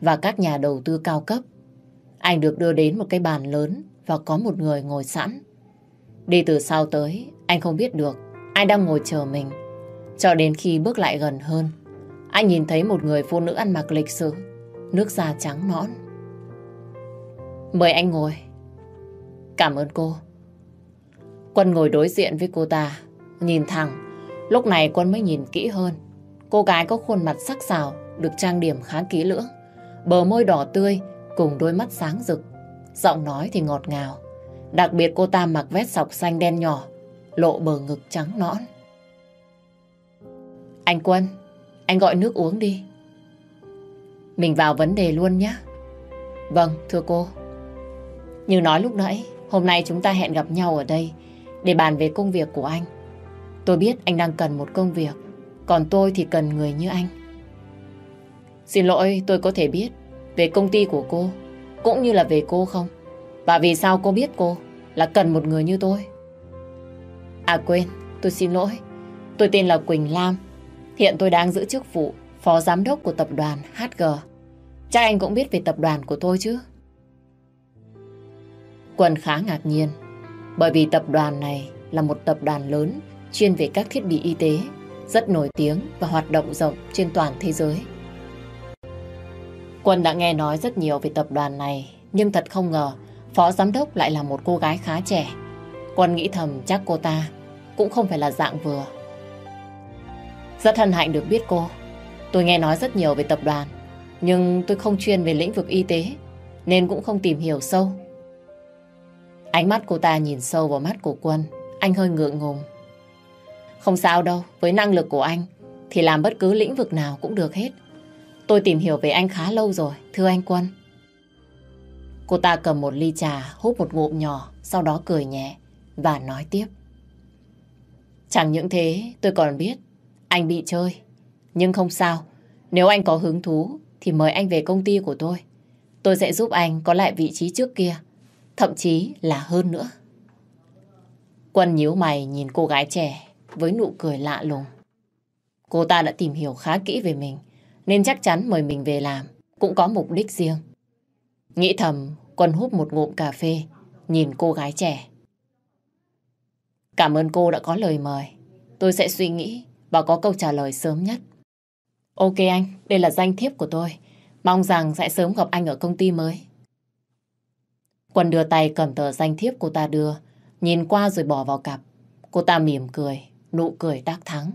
và các nhà đầu tư cao cấp. Anh được đưa đến một cái bàn lớn và có một người ngồi sẵn. Đi từ sau tới, anh không biết được ai đang ngồi chờ mình. Cho đến khi bước lại gần hơn, anh nhìn thấy một người phụ nữ ăn mặc lịch sự, nước da trắng nõn. Mời anh ngồi. Cảm ơn cô. Quân ngồi đối diện với cô ta, nhìn thẳng. Lúc này Quân mới nhìn kỹ hơn. Cô gái có khuôn mặt sắc sảo, được trang điểm khá kỹ lưỡng. Bờ môi đỏ tươi, cùng đôi mắt sáng rực. Giọng nói thì ngọt ngào. Đặc biệt cô ta mặc vest sọc xanh đen nhỏ, lộ bờ ngực trắng nõn. Anh Quân, anh gọi nước uống đi. Mình vào vấn đề luôn nhé. Vâng, thưa cô. Như nói lúc nãy, hôm nay chúng ta hẹn gặp nhau ở đây để bàn về công việc của anh. Tôi biết anh đang cần một công việc, còn tôi thì cần người như anh. Xin lỗi, tôi có thể biết về công ty của cô, cũng như là về cô không? Và vì sao cô biết cô là cần một người như tôi? À quên, tôi xin lỗi. Tôi tên là Quỳnh Lam. Hiện tôi đang giữ chức vụ phó giám đốc của tập đoàn HG. Chắc anh cũng biết về tập đoàn của tôi chứ? Quần khá ngạc nhiên bởi vì tập đoàn này là một tập đoàn lớn chuyên về các thiết bị y tế, rất nổi tiếng và hoạt động rộng trên toàn thế giới. Quân đã nghe nói rất nhiều về tập đoàn này, nhưng thật không ngờ phó giám đốc lại là một cô gái khá trẻ. Quân nghĩ thầm chắc cô ta cũng không phải là dạng vừa. Rất hân hạnh được biết cô. Tôi nghe nói rất nhiều về tập đoàn, nhưng tôi không chuyên về lĩnh vực y tế, nên cũng không tìm hiểu sâu. Ánh mắt cô ta nhìn sâu vào mắt của Quân, anh hơi ngượng ngùng. Không sao đâu, với năng lực của anh thì làm bất cứ lĩnh vực nào cũng được hết. Tôi tìm hiểu về anh khá lâu rồi, thưa anh Quân. Cô ta cầm một ly trà, hút một ngụm nhỏ, sau đó cười nhẹ và nói tiếp. Chẳng những thế, tôi còn biết anh bị chơi. Nhưng không sao, nếu anh có hứng thú thì mời anh về công ty của tôi. Tôi sẽ giúp anh có lại vị trí trước kia, thậm chí là hơn nữa. Quân nhíu mày nhìn cô gái trẻ với nụ cười lạ lùng. Cô ta đã tìm hiểu khá kỹ về mình, nên chắc chắn mời mình về làm, cũng có mục đích riêng. Nghĩ thầm, Quân hút một ngụm cà phê, nhìn cô gái trẻ. Cảm ơn cô đã có lời mời. Tôi sẽ suy nghĩ và có câu trả lời sớm nhất. Ok anh, đây là danh thiếp của tôi. Mong rằng sẽ sớm gặp anh ở công ty mới. Quân đưa tay cầm tờ danh thiếp cô ta đưa, nhìn qua rồi bỏ vào cặp. Cô ta mỉm cười, nụ cười đắc thắng.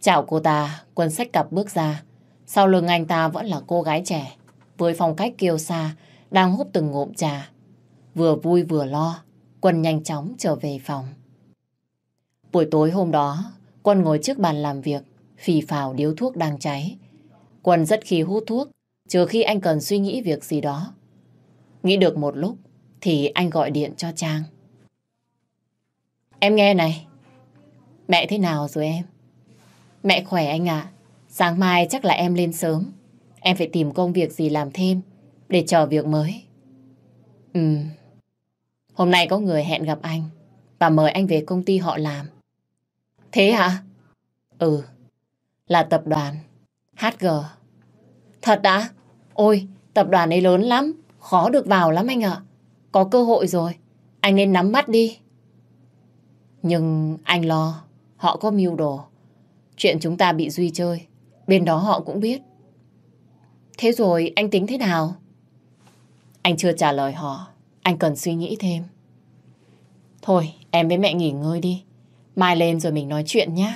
Chào cô ta, Quân sách cặp bước ra. Sau lưng anh ta vẫn là cô gái trẻ, với phong cách kiêu sa, đang hút từng ngụm trà. Vừa vui vừa lo, Quân nhanh chóng trở về phòng. Buổi tối hôm đó, Quân ngồi trước bàn làm việc, phì phào điếu thuốc đang cháy. Quân rất khi hút thuốc, trừ khi anh cần suy nghĩ việc gì đó. Nghĩ được một lúc, thì anh gọi điện cho Trang. Em nghe này, mẹ thế nào rồi em? Mẹ khỏe anh ạ, sáng mai chắc là em lên sớm. Em phải tìm công việc gì làm thêm, để chờ việc mới. Ừ, hôm nay có người hẹn gặp anh, và mời anh về công ty họ làm. Thế hả? Ừ, là tập đoàn HG. Thật đã? Ôi, tập đoàn ấy lớn lắm, khó được vào lắm anh ạ. Có cơ hội rồi, anh nên nắm mắt đi. Nhưng anh lo, họ có mưu đồ. Chuyện chúng ta bị Duy chơi, bên đó họ cũng biết. Thế rồi anh tính thế nào? Anh chưa trả lời họ, anh cần suy nghĩ thêm. Thôi, em với mẹ nghỉ ngơi đi. Mai lên rồi mình nói chuyện nhé.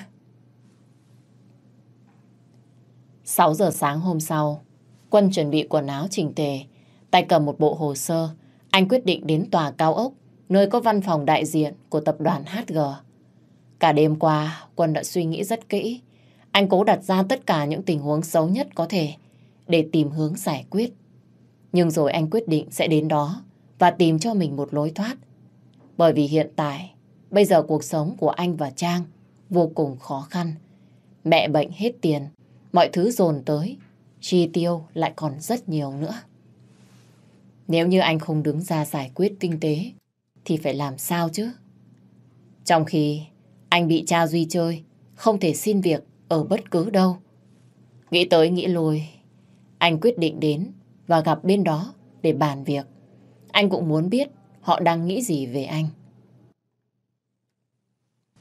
6 giờ sáng hôm sau, Quân chuẩn bị quần áo chỉnh tề, tay cầm một bộ hồ sơ, anh quyết định đến tòa cao ốc, nơi có văn phòng đại diện của tập đoàn HG. Cả đêm qua, Quân đã suy nghĩ rất kỹ. Anh cố đặt ra tất cả những tình huống xấu nhất có thể để tìm hướng giải quyết. Nhưng rồi anh quyết định sẽ đến đó và tìm cho mình một lối thoát. Bởi vì hiện tại Bây giờ cuộc sống của anh và Trang vô cùng khó khăn. Mẹ bệnh hết tiền, mọi thứ dồn tới, chi tiêu lại còn rất nhiều nữa. Nếu như anh không đứng ra giải quyết kinh tế, thì phải làm sao chứ? Trong khi anh bị cha Duy chơi, không thể xin việc ở bất cứ đâu. Nghĩ tới nghĩ lùi anh quyết định đến và gặp bên đó để bàn việc. Anh cũng muốn biết họ đang nghĩ gì về anh.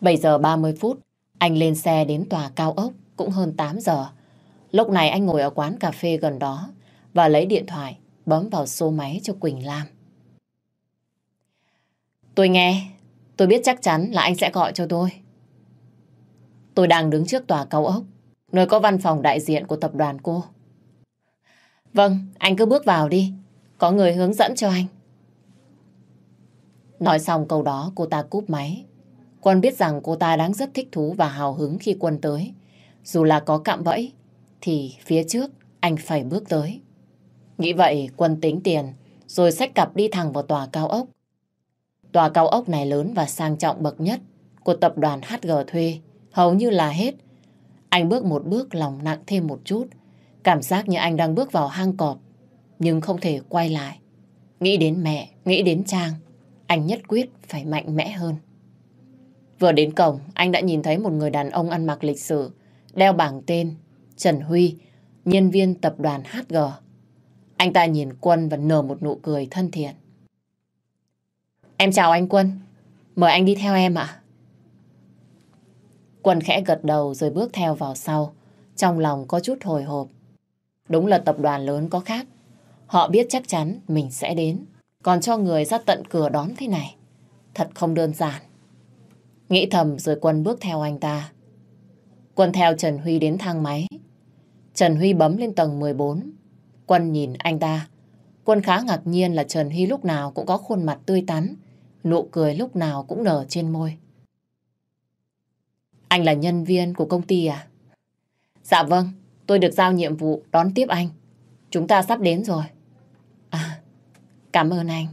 7 giờ 30 phút, anh lên xe đến tòa cao ốc cũng hơn 8 giờ. Lúc này anh ngồi ở quán cà phê gần đó và lấy điện thoại bấm vào số máy cho Quỳnh Lam. Tôi nghe, tôi biết chắc chắn là anh sẽ gọi cho tôi. Tôi đang đứng trước tòa cao ốc, nơi có văn phòng đại diện của tập đoàn cô. Vâng, anh cứ bước vào đi, có người hướng dẫn cho anh. Nói xong câu đó cô ta cúp máy. Quân biết rằng cô ta đang rất thích thú và hào hứng khi Quân tới. Dù là có cạm bẫy, thì phía trước anh phải bước tới. Nghĩ vậy Quân tính tiền, rồi xách cặp đi thẳng vào tòa cao ốc. Tòa cao ốc này lớn và sang trọng bậc nhất của tập đoàn HG thuê, hầu như là hết. Anh bước một bước lòng nặng thêm một chút, cảm giác như anh đang bước vào hang cọp, nhưng không thể quay lại. Nghĩ đến mẹ, nghĩ đến Trang, anh nhất quyết phải mạnh mẽ hơn. Vừa đến cổng, anh đã nhìn thấy một người đàn ông ăn mặc lịch sử, đeo bảng tên Trần Huy, nhân viên tập đoàn HG. Anh ta nhìn Quân và nở một nụ cười thân thiện. Em chào anh Quân, mời anh đi theo em ạ. Quân khẽ gật đầu rồi bước theo vào sau, trong lòng có chút hồi hộp. Đúng là tập đoàn lớn có khác, họ biết chắc chắn mình sẽ đến, còn cho người ra tận cửa đón thế này. Thật không đơn giản. Nghĩ thầm rồi Quân bước theo anh ta. Quân theo Trần Huy đến thang máy. Trần Huy bấm lên tầng 14. Quân nhìn anh ta. Quân khá ngạc nhiên là Trần Hy lúc nào cũng có khuôn mặt tươi tắn, nụ cười lúc nào cũng nở trên môi. Anh là nhân viên của công ty à? Dạ vâng, tôi được giao nhiệm vụ đón tiếp anh. Chúng ta sắp đến rồi. À, cảm ơn anh.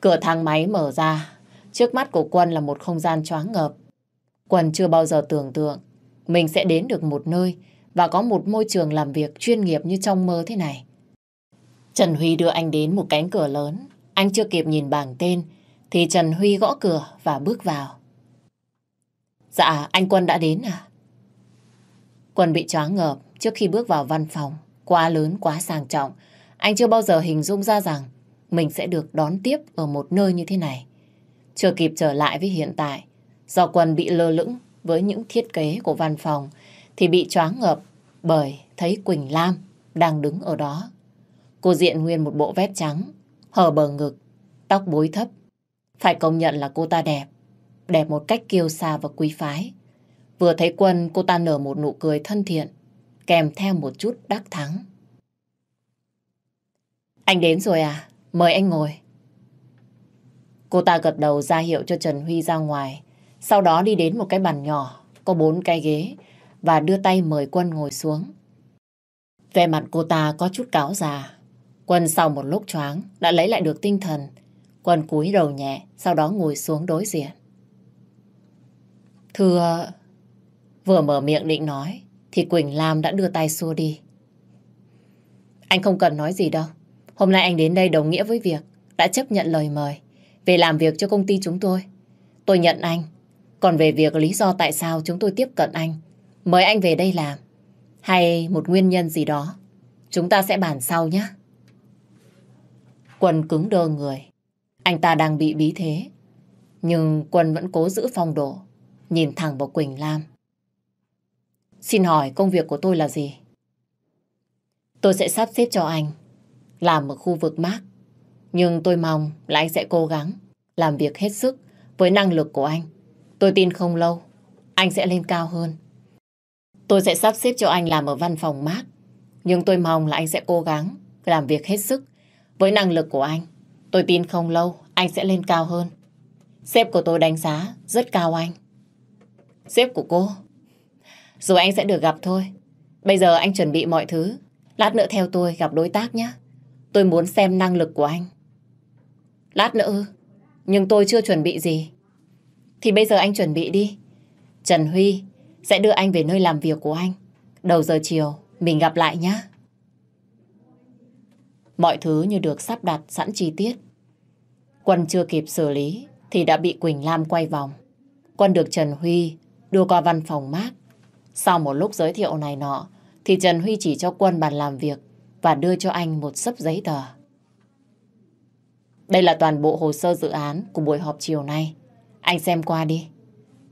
Cửa thang máy mở ra, trước mắt của Quân là một không gian choáng ngợp. Quân chưa bao giờ tưởng tượng mình sẽ đến được một nơi và có một môi trường làm việc chuyên nghiệp như trong mơ thế này. Trần Huy đưa anh đến một cánh cửa lớn. Anh chưa kịp nhìn bảng tên thì Trần Huy gõ cửa và bước vào. Dạ, anh Quân đã đến à? Quân bị choáng ngợp trước khi bước vào văn phòng. Quá lớn, quá sang trọng. Anh chưa bao giờ hình dung ra rằng mình sẽ được đón tiếp ở một nơi như thế này. Chưa kịp trở lại với hiện tại, do Quân bị lơ lửng với những thiết kế của văn phòng thì bị choáng ngợp bởi thấy Quỳnh Lam đang đứng ở đó. Cô diện nguyên một bộ vest trắng, hở bờ ngực, tóc búi thấp. Phải công nhận là cô ta đẹp, đẹp một cách kiêu sa và quý phái. Vừa thấy Quân, cô ta nở một nụ cười thân thiện, kèm theo một chút đắc thắng. Anh đến rồi à? Mời anh ngồi. Cô ta gật đầu ra hiệu cho Trần Huy ra ngoài, sau đó đi đến một cái bàn nhỏ, có bốn cái ghế, và đưa tay mời Quân ngồi xuống. Về mặt cô ta có chút cáo già. Quân sau một lúc choáng đã lấy lại được tinh thần. Quân cúi đầu nhẹ, sau đó ngồi xuống đối diện. Thưa... Vừa mở miệng định nói, thì Quỳnh Lam đã đưa tay xua đi. Anh không cần nói gì đâu. Hôm nay anh đến đây đồng nghĩa với việc đã chấp nhận lời mời về làm việc cho công ty chúng tôi. Tôi nhận anh. Còn về việc lý do tại sao chúng tôi tiếp cận anh, mời anh về đây làm, hay một nguyên nhân gì đó, chúng ta sẽ bàn sau nhé. Quân cứng đơ người. Anh ta đang bị bí thế. Nhưng Quân vẫn cố giữ phong độ, nhìn thẳng vào Quỳnh Lam. Xin hỏi công việc của tôi là gì? Tôi sẽ sắp xếp cho anh làm ở khu vực mát. Nhưng tôi mong là anh sẽ cố gắng làm việc hết sức với năng lực của anh. Tôi tin không lâu, anh sẽ lên cao hơn. Tôi sẽ sắp xếp cho anh làm ở văn phòng mát. Nhưng tôi mong là anh sẽ cố gắng làm việc hết sức với năng lực của anh. Tôi tin không lâu anh sẽ lên cao hơn. Sếp của tôi đánh giá rất cao anh. Sếp của cô? Rồi anh sẽ được gặp thôi. Bây giờ anh chuẩn bị mọi thứ. Lát nữa theo tôi gặp đối tác nhé. Tôi muốn xem năng lực của anh. Lát nữa, Nhưng tôi chưa chuẩn bị gì. Thì bây giờ anh chuẩn bị đi. Trần Huy sẽ đưa anh về nơi làm việc của anh. Đầu giờ chiều, mình gặp lại nhé. Mọi thứ như được sắp đặt sẵn chi tiết. Quân chưa kịp xử lý thì đã bị Quỳnh Lam quay vòng. Quân được Trần Huy đưa qua văn phòng mát. Sau một lúc giới thiệu này nọ, thì Trần Huy chỉ cho Quân bàn làm việc và đưa cho anh một sấp giấy tờ. Đây là toàn bộ hồ sơ dự án của buổi họp chiều nay. Anh xem qua đi.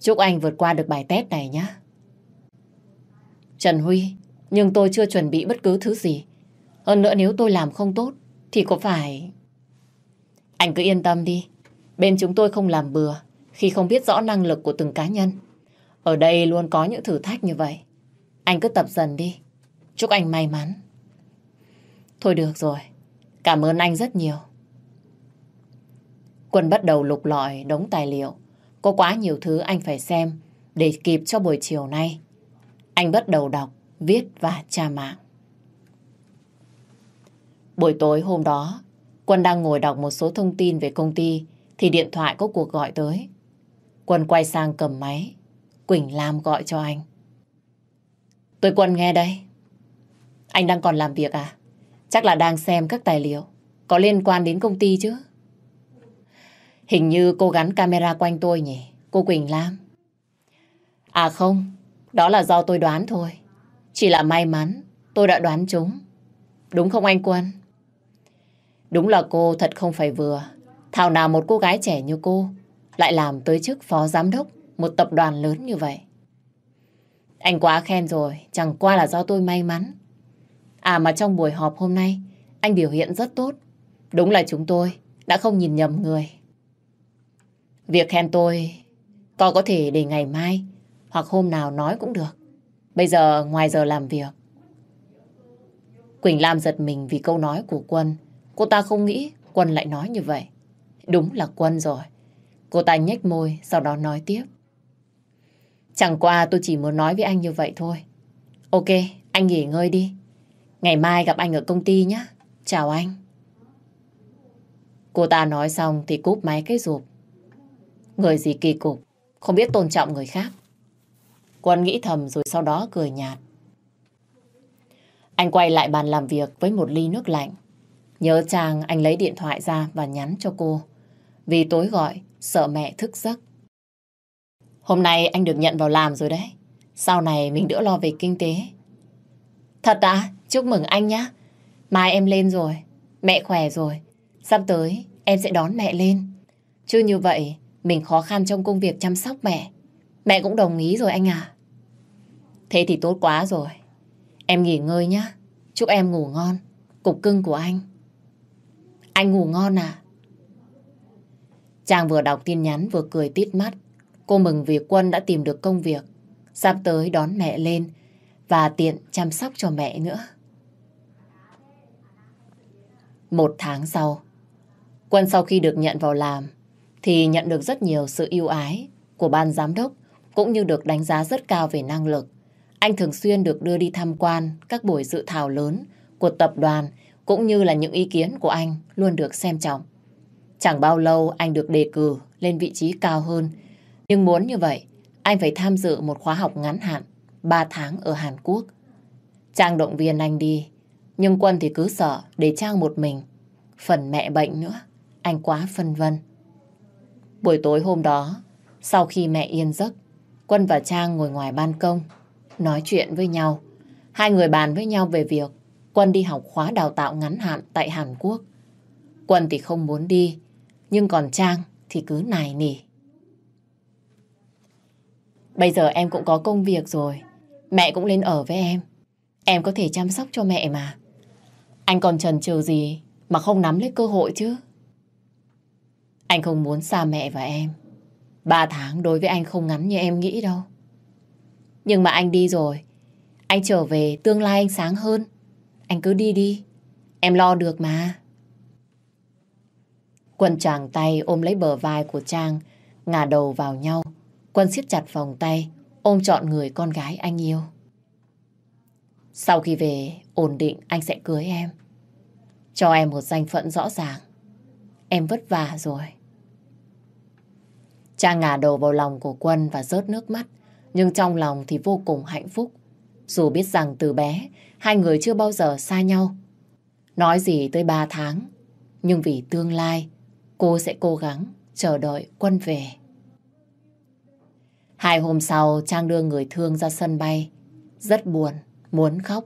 Chúc anh vượt qua được bài test này nhé. Trần Huy, nhưng tôi chưa chuẩn bị bất cứ thứ gì. Hơn nữa nếu tôi làm không tốt, thì có phải... Anh cứ yên tâm đi. Bên chúng tôi không làm bừa khi không biết rõ năng lực của từng cá nhân. Ở đây luôn có những thử thách như vậy. Anh cứ tập dần đi. Chúc anh may mắn. Thôi được rồi. Cảm ơn anh rất nhiều. Quân bắt đầu lục lọi đống tài liệu. Có quá nhiều thứ anh phải xem để kịp cho buổi chiều nay. Anh bắt đầu đọc, viết và tra mạng. Buổi tối hôm đó, Quân đang ngồi đọc một số thông tin về công ty thì điện thoại có cuộc gọi tới. Quân quay sang cầm máy. Quỳnh Lam gọi cho anh. Tôi Quân nghe đây. Anh đang còn làm việc à? Chắc là đang xem các tài liệu. Có liên quan đến công ty chứ? Hình như cô gắn camera quanh tôi nhỉ? Cô Quỳnh Lam. À không, đó là do tôi đoán thôi. Chỉ là may mắn, tôi đã đoán chúng. Đúng không anh Quân? Đúng là cô thật không phải vừa. Thảo nào một cô gái trẻ như cô lại làm tới chức phó giám đốc một tập đoàn lớn như vậy. Anh quá khen rồi, chẳng qua là do tôi may mắn. À mà trong buổi họp hôm nay, anh biểu hiện rất tốt. Đúng là chúng tôi đã không nhìn nhầm người. Việc khen tôi có có thể để ngày mai hoặc hôm nào nói cũng được. Bây giờ ngoài giờ làm việc. Quỳnh Lam giật mình vì câu nói của Quân. Cô ta không nghĩ Quân lại nói như vậy. Đúng là Quân rồi. Cô ta nhếch môi sau đó nói tiếp. Chẳng qua tôi chỉ muốn nói với anh như vậy thôi. Ok, anh nghỉ ngơi đi. Ngày mai gặp anh ở công ty nhé. Chào anh. Cô ta nói xong thì cúp máy cái rụp. Người gì kỳ cục, không biết tôn trọng người khác. Quân nghĩ thầm rồi sau đó cười nhạt. Anh quay lại bàn làm việc với một ly nước lạnh. Nhớ chàng anh lấy điện thoại ra và nhắn cho cô. Vì tối gọi, sợ mẹ thức giấc. Hôm nay anh được nhận vào làm rồi đấy. Sau này mình đỡ lo về kinh tế. Thật à? Chúc mừng anh nhá. Mai em lên rồi. Mẹ khỏe rồi. Sắp tới em sẽ đón mẹ lên. Chứ như vậy mình khó khăn trong công việc chăm sóc mẹ. Mẹ cũng đồng ý rồi anh à. Thế thì tốt quá rồi. Em nghỉ ngơi nhá. Chúc em ngủ ngon. Cục cưng của anh. Anh ngủ ngon à? Trang vừa đọc tin nhắn vừa cười tít mắt. Cô mừng vì Quân đã tìm được công việc. Sắp tới đón mẹ lên và tiện chăm sóc cho mẹ nữa. Một tháng sau, Quân sau khi được nhận vào làm thì nhận được rất nhiều sự yêu ái của ban giám đốc cũng như được đánh giá rất cao về năng lực. Anh thường xuyên được đưa đi tham quan các buổi dự thảo lớn của tập đoàn cũng như là những ý kiến của anh luôn được xem trọng. Chẳng bao lâu anh được đề cử lên vị trí cao hơn. Nhưng muốn như vậy, anh phải tham dự một khóa học ngắn hạn 3 tháng ở Hàn Quốc. Trang động viên anh đi, nhưng Quân thì cứ sợ để Trang một mình. Phần mẹ bệnh nữa, anh quá phân vân. Buổi tối hôm đó, sau khi mẹ yên giấc, Quân và Trang ngồi ngoài ban công, nói chuyện với nhau. Hai người bàn với nhau về việc Quân đi học khóa đào tạo ngắn hạn tại Hàn Quốc. Quân thì không muốn đi, nhưng còn Trang thì cứ nài nỉ. Bây giờ em cũng có công việc rồi, mẹ cũng lên ở với em. Em có thể chăm sóc cho mẹ mà. Anh còn chần chừ gì mà không nắm lấy cơ hội chứ? Anh không muốn xa mẹ và em. Ba tháng đối với anh không ngắn như em nghĩ đâu. Nhưng mà anh đi rồi. Anh trở về tương lai anh sáng hơn. Anh cứ đi đi. Em lo được mà. Quân chàng tay ôm lấy bờ vai của Trang, ngả đầu vào nhau. Quân siết chặt vòng tay, ôm trọn người con gái anh yêu. Sau khi về, ổn định anh sẽ cưới em. Cho em một danh phận rõ ràng. Em vất vả rồi. Trang ngả đầu vào lòng của Quân và rớt nước mắt, nhưng trong lòng thì vô cùng hạnh phúc. Dù biết rằng từ bé, hai người chưa bao giờ xa nhau. Nói gì tới ba tháng, nhưng vì tương lai, cô sẽ cố gắng chờ đợi Quân về. Hai hôm sau, Trang đưa người thương ra sân bay. Rất buồn, muốn khóc,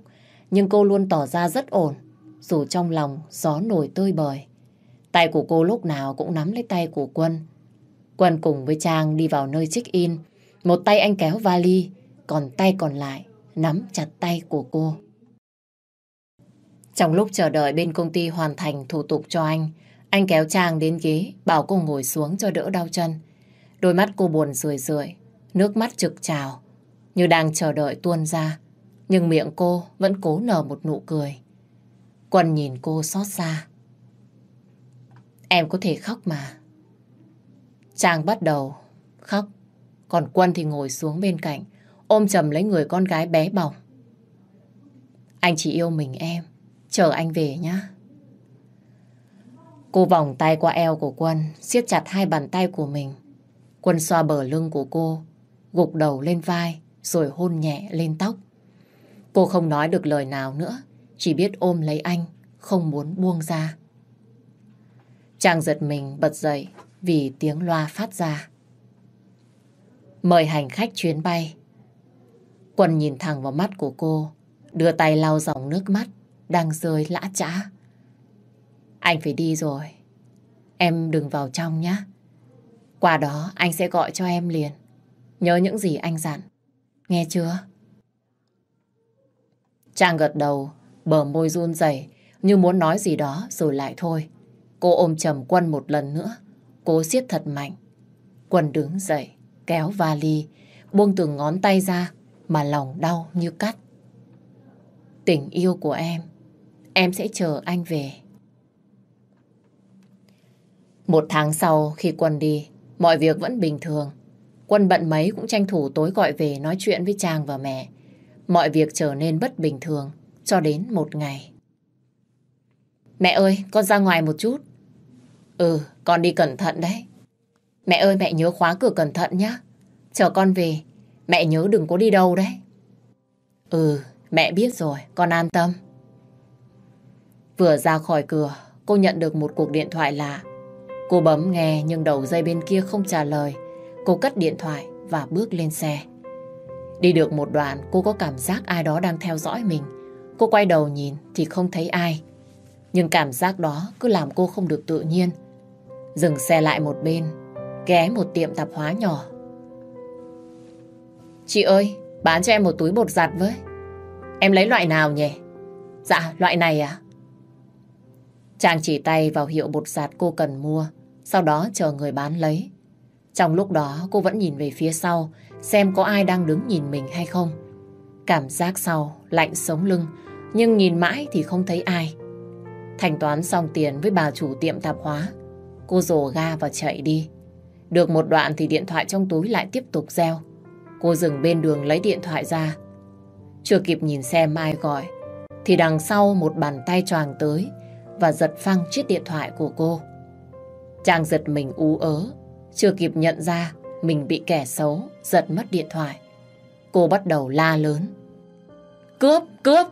nhưng cô luôn tỏ ra rất ổn, dù trong lòng gió nổi tơi bời. Tay của cô lúc nào cũng nắm lấy tay của Quân, Quân cùng với Trang đi vào nơi check-in. Một tay anh kéo vali, còn tay còn lại nắm chặt tay của cô. Trong lúc chờ đợi bên công ty hoàn thành thủ tục cho anh, anh kéo Trang đến ghế, bảo cô ngồi xuống cho đỡ đau chân. Đôi mắt cô buồn rười rượi, nước mắt trực trào, như đang chờ đợi tuôn ra. Nhưng miệng cô vẫn cố nở một nụ cười. Quân nhìn cô xót xa. Em có thể khóc mà. Trang bắt đầu khóc, còn Quân thì ngồi xuống bên cạnh, ôm chầm lấy người con gái bé bỏng. Anh chỉ yêu mình em, chờ anh về nhá. Cô vòng tay qua eo của Quân, siết chặt hai bàn tay của mình. Quân xoa bờ lưng của cô, gục đầu lên vai, rồi hôn nhẹ lên tóc. Cô không nói được lời nào nữa, chỉ biết ôm lấy anh, không muốn buông ra. Chàng giật mình bật dậy vì tiếng loa phát ra. Mời hành khách chuyến bay. Quân nhìn thẳng vào mắt của cô, đưa tay lau dòng nước mắt đang rơi lã chã. Anh phải đi rồi. Em đừng vào trong nhé. Qua đó anh sẽ gọi cho em liền. Nhớ những gì anh dặn. Nghe chưa? Trang gật đầu, bờ môi run rẩy như muốn nói gì đó rồi lại thôi. Cô ôm chầm Quân một lần nữa. Cố siết thật mạnh. Quân đứng dậy, kéo vali, buông từng ngón tay ra mà lòng đau như cắt. Tình yêu của em, em sẽ chờ anh về. Một tháng sau khi Quân đi, mọi việc vẫn bình thường. Quân bận mấy cũng tranh thủ tối gọi về nói chuyện với Trang và mẹ. Mọi việc trở nên bất bình thường cho đến một ngày. Mẹ ơi, con ra ngoài một chút. Ừ, con đi cẩn thận đấy. Mẹ ơi, mẹ nhớ khóa cửa cẩn thận nhé. Chờ con về, mẹ nhớ đừng có đi đâu đấy. Ừ, mẹ biết rồi, con an tâm. Vừa ra khỏi cửa, cô nhận được một cuộc điện thoại lạ. Cô bấm nghe nhưng đầu dây bên kia không trả lời. Cô cất điện thoại và bước lên xe. Đi được một đoạn, cô có cảm giác ai đó đang theo dõi mình. Cô quay đầu nhìn thì không thấy ai. Nhưng cảm giác đó cứ làm cô không được tự nhiên. Dừng xe lại một bên, ghé một tiệm tạp hóa nhỏ. Chị ơi, bán cho em một túi bột giặt với. Em lấy loại nào nhỉ? Dạ, loại này à? Chàng chỉ tay vào hiệu bột giặt cô cần mua, sau đó chờ người bán lấy. Trong lúc đó cô vẫn nhìn về phía sau xem có ai đang đứng nhìn mình hay không. Cảm giác sau lạnh sống lưng nhưng nhìn mãi thì không thấy ai. Thanh toán xong tiền với bà chủ tiệm tạp hóa. Cô rồ ga và chạy đi. Được một đoạn thì điện thoại trong túi lại tiếp tục reo. Cô dừng bên đường lấy điện thoại ra. Chưa kịp nhìn xem ai gọi, thì đằng sau một bàn tay choàng tới và giật phăng chiếc điện thoại của cô. Chàng giật mình ú ớ, chưa kịp nhận ra mình bị kẻ xấu giật mất điện thoại. Cô bắt đầu la lớn. Cướp! Cướp!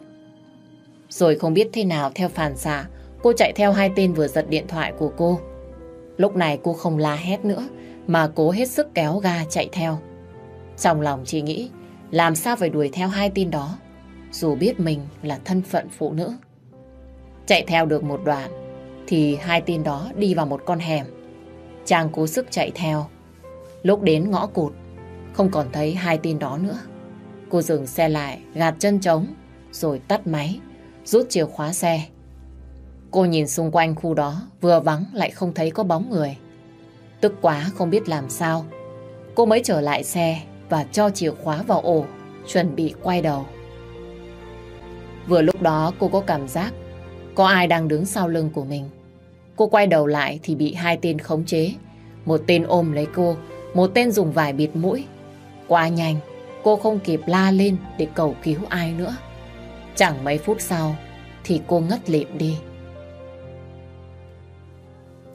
Rồi không biết thế nào theo phản xạ, cô chạy theo hai tên vừa giật điện thoại của cô. Lúc này cô không la hét nữa, mà cố hết sức kéo ga chạy theo. Trong lòng chỉ nghĩ, làm sao phải đuổi theo hai tên đó, dù biết mình là thân phận phụ nữ. Chạy theo được một đoạn, thì hai tên đó đi vào một con hẻm. Chàng cố sức chạy theo. Lúc đến ngõ cụt, không còn thấy hai tên đó nữa. Cô dừng xe lại, gạt chân trống, rồi tắt máy, rút chìa khóa xe. Cô nhìn xung quanh khu đó, vừa vắng lại không thấy có bóng người. Tức quá không biết làm sao. Cô mới trở lại xe và cho chìa khóa vào ổ, chuẩn bị quay đầu. Vừa lúc đó cô có cảm giác có ai đang đứng sau lưng của mình. Cô quay đầu lại thì bị hai tên khống chế. Một tên ôm lấy cô, một tên dùng vải bịt mũi. Quá nhanh, cô không kịp la lên để cầu cứu ai nữa. Chẳng mấy phút sau thì cô ngất lịm đi.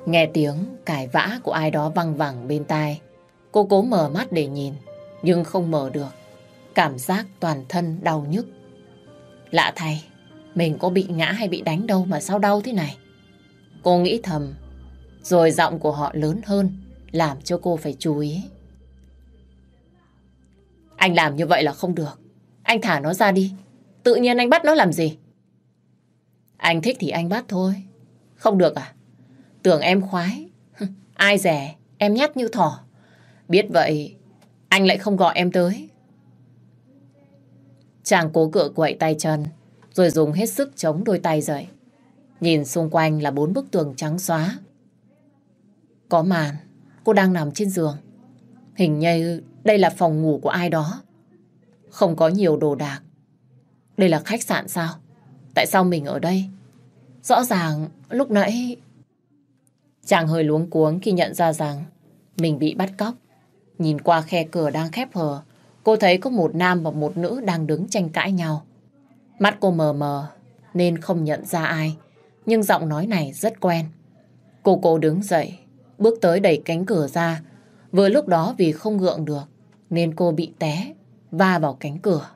Nghe tiếng cãi vã của ai đó văng vẳng bên tai. Cô cố mở mắt để nhìn, nhưng không mở được. Cảm giác toàn thân đau nhức. Lạ thay, mình có bị ngã hay bị đánh đâu mà sao đau thế này. Cô nghĩ thầm, rồi giọng của họ lớn hơn, làm cho cô phải chú ý. Anh làm như vậy là không được. Anh thả nó ra đi. Tự nhiên anh bắt nó làm gì? Anh thích thì anh bắt thôi. Không được à? Tưởng em khoái. Ai rẻ, em nhát như thỏ. Biết vậy, anh lại không gọi em tới. Chàng cố cựa quậy tay chân, rồi dùng hết sức chống đôi tay dậy. Nhìn xung quanh là bốn bức tường trắng xóa. Có màn, cô đang nằm trên giường. Hình như đây là phòng ngủ của ai đó. Không có nhiều đồ đạc. Đây là khách sạn sao? Tại sao mình ở đây? Rõ ràng lúc nãy... Chàng hơi luống cuống khi nhận ra rằng mình bị bắt cóc. Nhìn qua khe cửa đang khép hờ, cô thấy có một nam và một nữ đang đứng tranh cãi nhau. Mắt cô mờ mờ nên không nhận ra ai, nhưng giọng nói này rất quen. Cô cô đứng dậy, bước tới đẩy cánh cửa ra. Vừa lúc đó vì không gượng được nên cô bị té, va vào cánh cửa.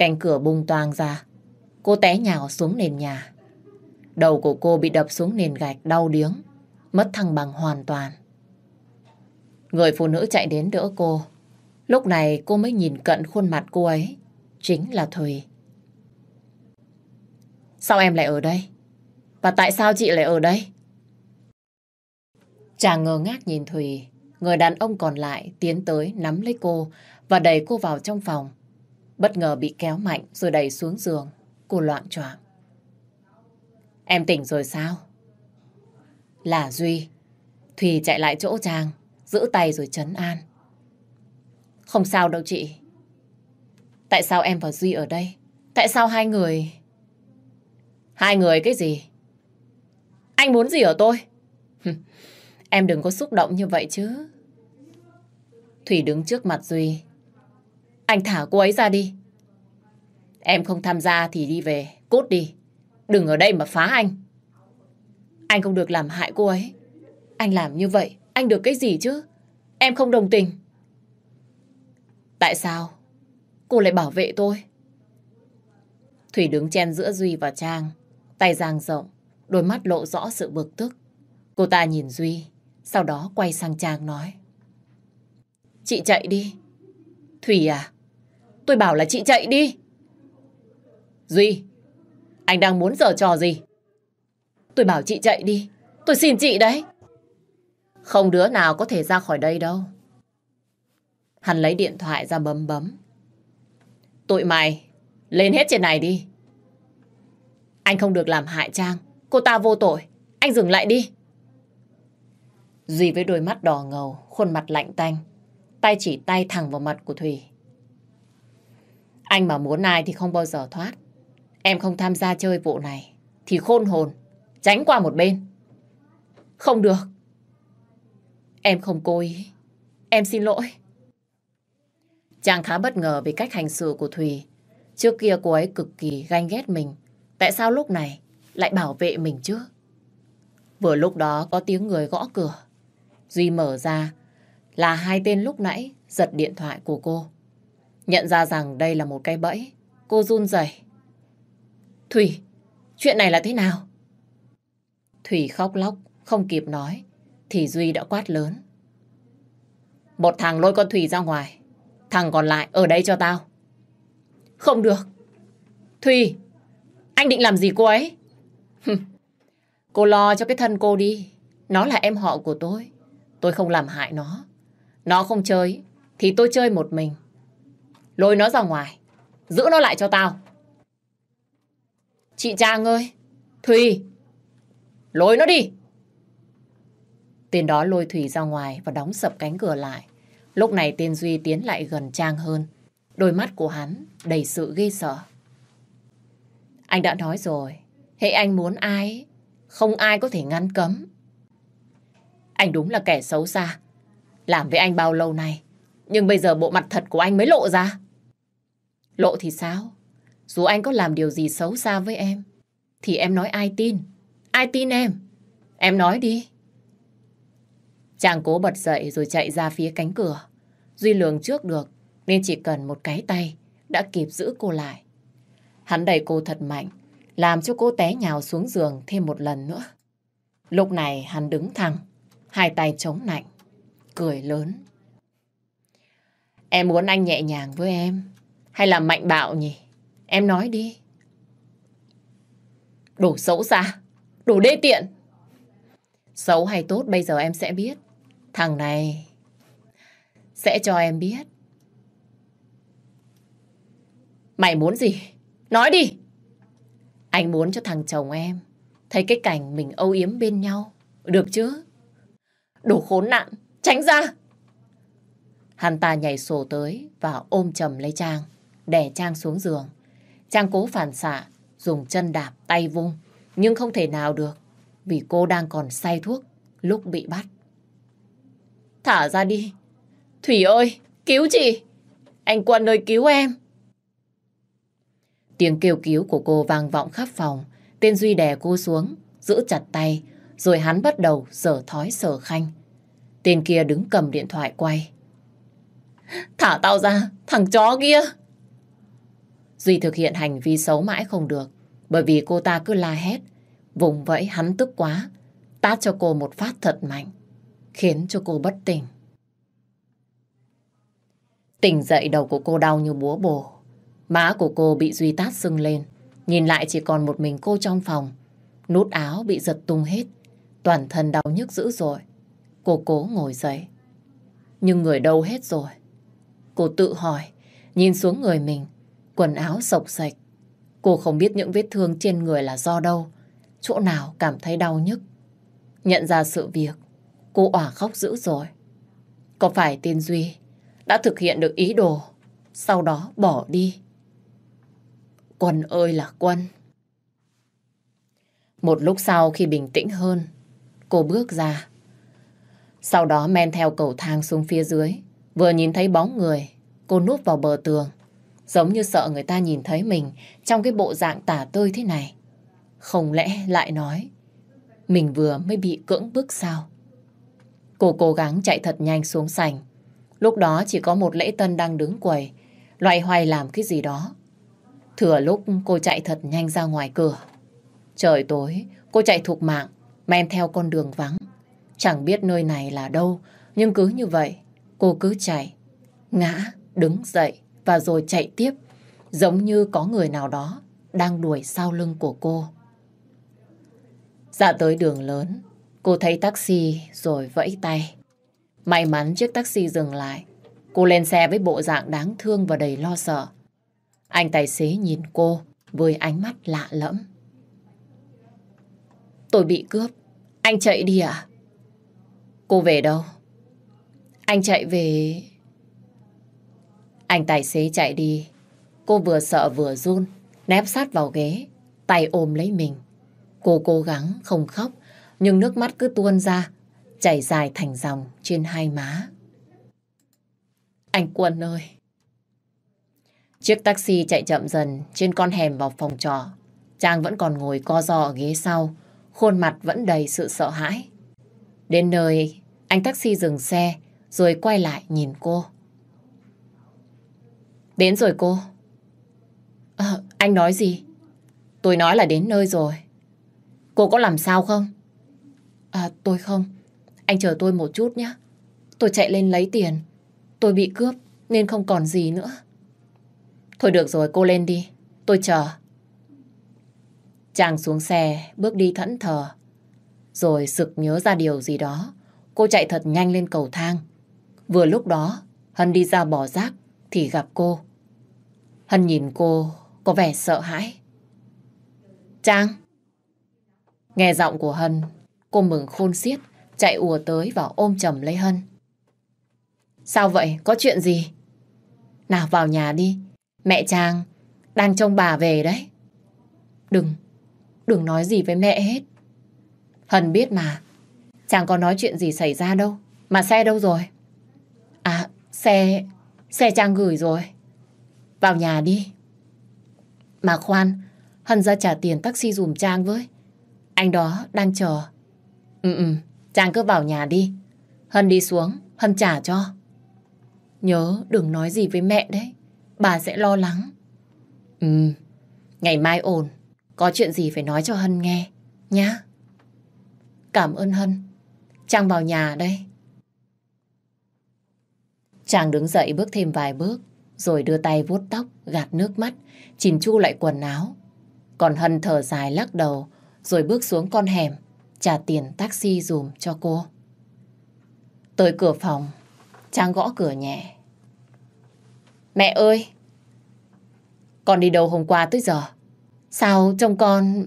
Cánh cửa bung toang ra, cô té nhào xuống nền nhà. Đầu của cô bị đập xuống nền gạch đau điếng, mất thăng bằng hoàn toàn. Người phụ nữ chạy đến đỡ cô. Lúc này cô mới nhìn cận khuôn mặt cô ấy. Chính là Thùy. Sao em lại ở đây? Và tại sao chị lại ở đây? Chàng ngơ ngác nhìn Thùy. Người đàn ông còn lại tiến tới nắm lấy cô và đẩy cô vào trong phòng. Bất ngờ bị kéo mạnh rồi đẩy xuống giường. Cô loạn choạng. Em tỉnh rồi sao? Là Duy. Thùy chạy lại chỗ chàng, giữ tay rồi chấn an. Không sao đâu chị. Tại sao em và Duy ở đây? Tại sao hai người... Hai người cái gì? Anh muốn gì ở tôi? em đừng có xúc động như vậy chứ. Thủy đứng trước mặt Duy. Anh thả cô ấy ra đi. Em không tham gia thì đi về, cút đi. Đừng ở đây mà phá anh. Anh không được làm hại cô ấy. Anh làm như vậy, anh được cái gì chứ? Em không đồng tình. Tại sao? Cô lại bảo vệ tôi. Thủy đứng chen giữa Duy và Trang. Tay giang rộng, đôi mắt lộ rõ sự bực tức. Cô ta nhìn Duy, sau đó quay sang Trang nói. Chị chạy đi. Thủy à, tôi bảo là chị chạy đi. Duy, anh đang muốn giở trò gì? Tôi bảo chị chạy đi. Tôi xin chị đấy. Không đứa nào có thể ra khỏi đây đâu. Hắn lấy điện thoại ra bấm bấm. Tụi mày, lên hết trên này đi. Anh không được làm hại Trang. Cô ta vô tội. Anh dừng lại đi. Duy với đôi mắt đỏ ngầu, khuôn mặt lạnh tanh. Tay chỉ tay thẳng vào mặt của Thùy. Anh mà muốn ai thì không bao giờ thoát. Em không tham gia chơi vụ này thì khôn hồn, tránh qua một bên. Không được. Em không cố ý. Em xin lỗi. Chàng khá bất ngờ về cách hành xử của Thùy. Trước kia cô ấy cực kỳ ganh ghét mình. Tại sao lúc này lại bảo vệ mình chứ? Vừa lúc đó có tiếng người gõ cửa. Duy mở ra là hai tên lúc nãy giật điện thoại của cô. Nhận ra rằng đây là một cái bẫy. Cô run rẩy. Thủy, chuyện này là thế nào? Thủy khóc lóc, không kịp nói, thì Duy đã quát lớn. Một thằng lôi con Thủy ra ngoài, thằng còn lại ở đây cho tao. Không được. Thủy, anh định làm gì cô ấy? cô lo cho cái thân cô đi. Nó là em họ của tôi. Tôi không làm hại nó. Nó không chơi, thì tôi chơi một mình. Lôi nó ra ngoài, giữ nó lại cho tao. Chị Trang ơi, Thùy, lôi nó đi. Tên đó lôi Thùy ra ngoài và đóng sập cánh cửa lại. Lúc này tên Duy tiến lại gần Trang hơn. Đôi mắt của hắn đầy sự ghê sợ. Anh đã nói rồi, hệ anh muốn ai, không ai có thể ngăn cấm. Anh đúng là kẻ xấu xa. Làm với anh bao lâu nay, nhưng bây giờ bộ mặt thật của anh mới lộ ra. Lộ thì sao? Dù anh có làm điều gì xấu xa với em, thì em nói ai tin? Ai tin em? Em nói đi. Chàng cố bật dậy rồi chạy ra phía cánh cửa. Duy lường trước được, nên chỉ cần một cái tay đã kịp giữ cô lại. Hắn đẩy cô thật mạnh, làm cho cô té nhào xuống giường thêm một lần nữa. Lúc này hắn đứng thẳng, hai tay chống nạnh, cười lớn. Em muốn anh nhẹ nhàng với em, hay là mạnh bạo nhỉ? Em nói đi. Đồ xấu xa, đồ đê tiện. Xấu hay tốt bây giờ em sẽ biết. Thằng này, sẽ cho em biết. Mày muốn gì? Nói đi! Anh muốn cho thằng chồng em thấy cái cảnh mình âu yếm bên nhau. Được chứ? Đồ khốn nạn! Tránh ra! Hắn ta nhảy sổ tới và ôm chầm lấy Trang, đè Trang xuống giường. Trang cố phản xạ, dùng chân đạp, tay vung, nhưng không thể nào được, vì cô đang còn say thuốc lúc bị bắt. Thả ra đi! Thủy ơi! Cứu chị! Anh Quân ơi cứu em! Tiếng kêu cứu của cô vang vọng khắp phòng. Tên Duy đè cô xuống, giữ chặt tay, rồi hắn bắt đầu sở thói sở khanh. Tên kia đứng cầm điện thoại quay. Thả tao ra, thằng chó kia! Duy thực hiện hành vi xấu mãi không được, bởi vì cô ta cứ la hét. Vùng vẫy hắn tức quá, tát cho cô một phát thật mạnh, khiến cho cô bất tỉnh. Tỉnh dậy đầu của cô đau như búa bổ. Má của cô bị Duy tát sưng lên. Nhìn lại chỉ còn một mình cô trong phòng. Nút áo bị giật tung hết. Toàn thân đau nhức dữ dội. Cô cố ngồi dậy. Nhưng người đâu hết rồi. Cô tự hỏi, nhìn xuống người mình, quần áo sộc sạch. Cô không biết những vết thương trên người là do đâu, chỗ nào cảm thấy đau nhức. Nhận ra sự việc, cô òa khóc dữ rồi. Có phải tên Duy đã thực hiện được ý đồ, sau đó bỏ đi? Quân ơi là Quân! Một lúc sau khi bình tĩnh hơn, cô bước ra. Sau đó men theo cầu thang xuống phía dưới. Vừa nhìn thấy bóng người, cô núp vào bờ tường. Giống như sợ người ta nhìn thấy mình trong cái bộ dạng tả tơi thế này. Không lẽ lại nói mình vừa mới bị cưỡng bức sao? Cô cố gắng chạy thật nhanh xuống sành. Lúc đó chỉ có một lễ tân đang đứng quầy, loại hoài làm cái gì đó. Thừa lúc cô chạy thật nhanh ra ngoài cửa. Trời tối, cô chạy thục mạng, men theo con đường vắng. Chẳng biết nơi này là đâu, nhưng cứ như vậy, cô cứ chạy, ngã, đứng dậy và rồi chạy tiếp, giống như có người nào đó đang đuổi sau lưng của cô. Dạ tới đường lớn, cô thấy taxi rồi vẫy tay. May mắn chiếc taxi dừng lại. Cô lên xe với bộ dạng đáng thương và đầy lo sợ. Anh tài xế nhìn cô với ánh mắt lạ lẫm. Tôi bị cướp. Anh chạy đi à? Cô về đâu? Anh chạy về... Anh tài xế chạy đi. Cô vừa sợ vừa run, nép sát vào ghế, tay ôm lấy mình. Cô cố gắng không khóc, nhưng nước mắt cứ tuôn ra, chảy dài thành dòng trên hai má. Anh Quân ơi! Chiếc taxi chạy chậm dần trên con hẻm vào phòng trọ. Trang vẫn còn ngồi co ro ở ghế sau, khuôn mặt vẫn đầy sự sợ hãi. Đến nơi, anh taxi dừng xe, rồi quay lại nhìn cô. Đến rồi cô. À, anh nói gì? Tôi nói là đến nơi rồi. Cô có làm sao không? À, tôi không. Anh chờ tôi một chút nhé. Tôi chạy lên lấy tiền. Tôi bị cướp nên không còn gì nữa. Thôi được rồi cô lên đi. Tôi chờ. Chàng xuống xe, bước đi thẫn thờ. Rồi sực nhớ ra điều gì đó. Cô chạy thật nhanh lên cầu thang. Vừa lúc đó, Hân đi ra bỏ rác thì gặp cô. Hân nhìn cô có vẻ sợ hãi. Trang! Nghe giọng của Hân, cô mừng khôn xiết, chạy ùa tới và ôm chầm lấy Hân. Sao vậy? Có chuyện gì? Nào vào nhà đi, Mẹ Trang đang trông bà về đấy. Đừng, đừng nói gì với mẹ hết. Hân biết mà, Trang có nói chuyện gì xảy ra đâu. Mà xe đâu rồi? À, xe, xe Trang gửi rồi. Vào nhà đi. Mà khoan, Hân ra trả tiền taxi dùm Trang với. Anh đó đang chờ. Ừ ừ, Trang cứ vào nhà đi. Hân đi xuống, Hân trả cho. Nhớ đừng nói gì với mẹ đấy bà sẽ lo lắng. Ừ, ngày mai ổn. Có chuyện gì phải nói cho Hân nghe, nhá. Cảm ơn Hân. Trang vào nhà đây. Chàng đứng dậy bước thêm vài bước, rồi đưa tay vuốt tóc, gạt nước mắt, chìm chu lại quần áo. Còn Hân thở dài lắc đầu, rồi bước xuống con hẻm, trả tiền taxi dùm cho cô. Tới cửa phòng, Trang gõ cửa nhẹ. Mẹ ơi! Con đi đâu hôm qua tới giờ? Sao trông con...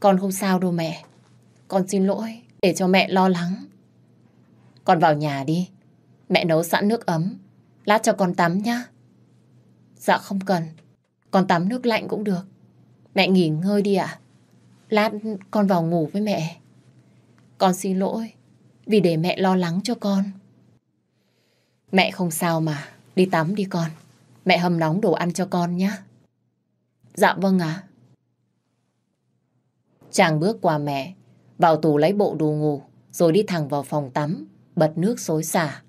Con không sao đâu mẹ. Con xin lỗi để cho mẹ lo lắng. Con vào nhà đi. Mẹ nấu sẵn nước ấm. Lát cho con tắm nhá. Dạ không cần. Con tắm nước lạnh cũng được. Mẹ nghỉ ngơi đi ạ. Lát con vào ngủ với mẹ. Con xin lỗi vì để mẹ lo lắng cho con. Mẹ không sao mà. Đi tắm đi con. Mẹ hầm nóng đồ ăn cho con nhé. Dạ vâng ạ. Chàng bước qua mẹ, vào tủ lấy bộ đồ ngủ, rồi đi thẳng vào phòng tắm, bật nước xối xả.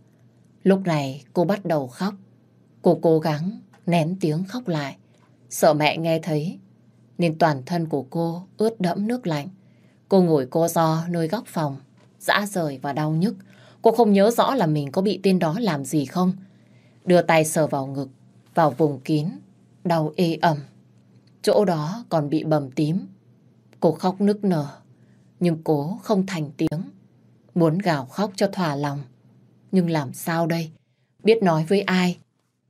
Lúc này cô bắt đầu khóc. Cô cố gắng nén tiếng khóc lại. Sợ mẹ nghe thấy, nên toàn thân của cô ướt đẫm nước lạnh. Cô ngồi cô do nơi góc phòng, dã rời và đau nhức. Cô không nhớ rõ là mình có bị tên đó làm gì không. Đưa tay sờ vào ngực, vào vùng kín, đau ê ẩm. Chỗ đó còn bị bầm tím. Cô khóc nức nở, nhưng cố không thành tiếng. Muốn gào khóc cho thỏa lòng. Nhưng làm sao đây? Biết nói với ai?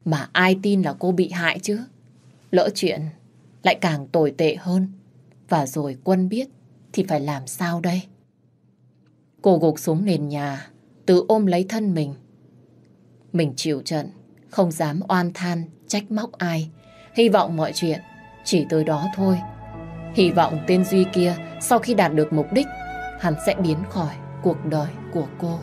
Mà ai tin là cô bị hại chứ? Lỡ chuyện lại càng tồi tệ hơn. Và rồi quân biết thì phải làm sao đây? Cô gục xuống nền nhà, tự ôm lấy thân mình. Mình chịu trận, không dám oan than, trách móc ai. Hy vọng mọi chuyện chỉ tới đó thôi. Hy vọng tên Duy kia sau khi đạt được mục đích, hắn sẽ biến khỏi cuộc đời của cô.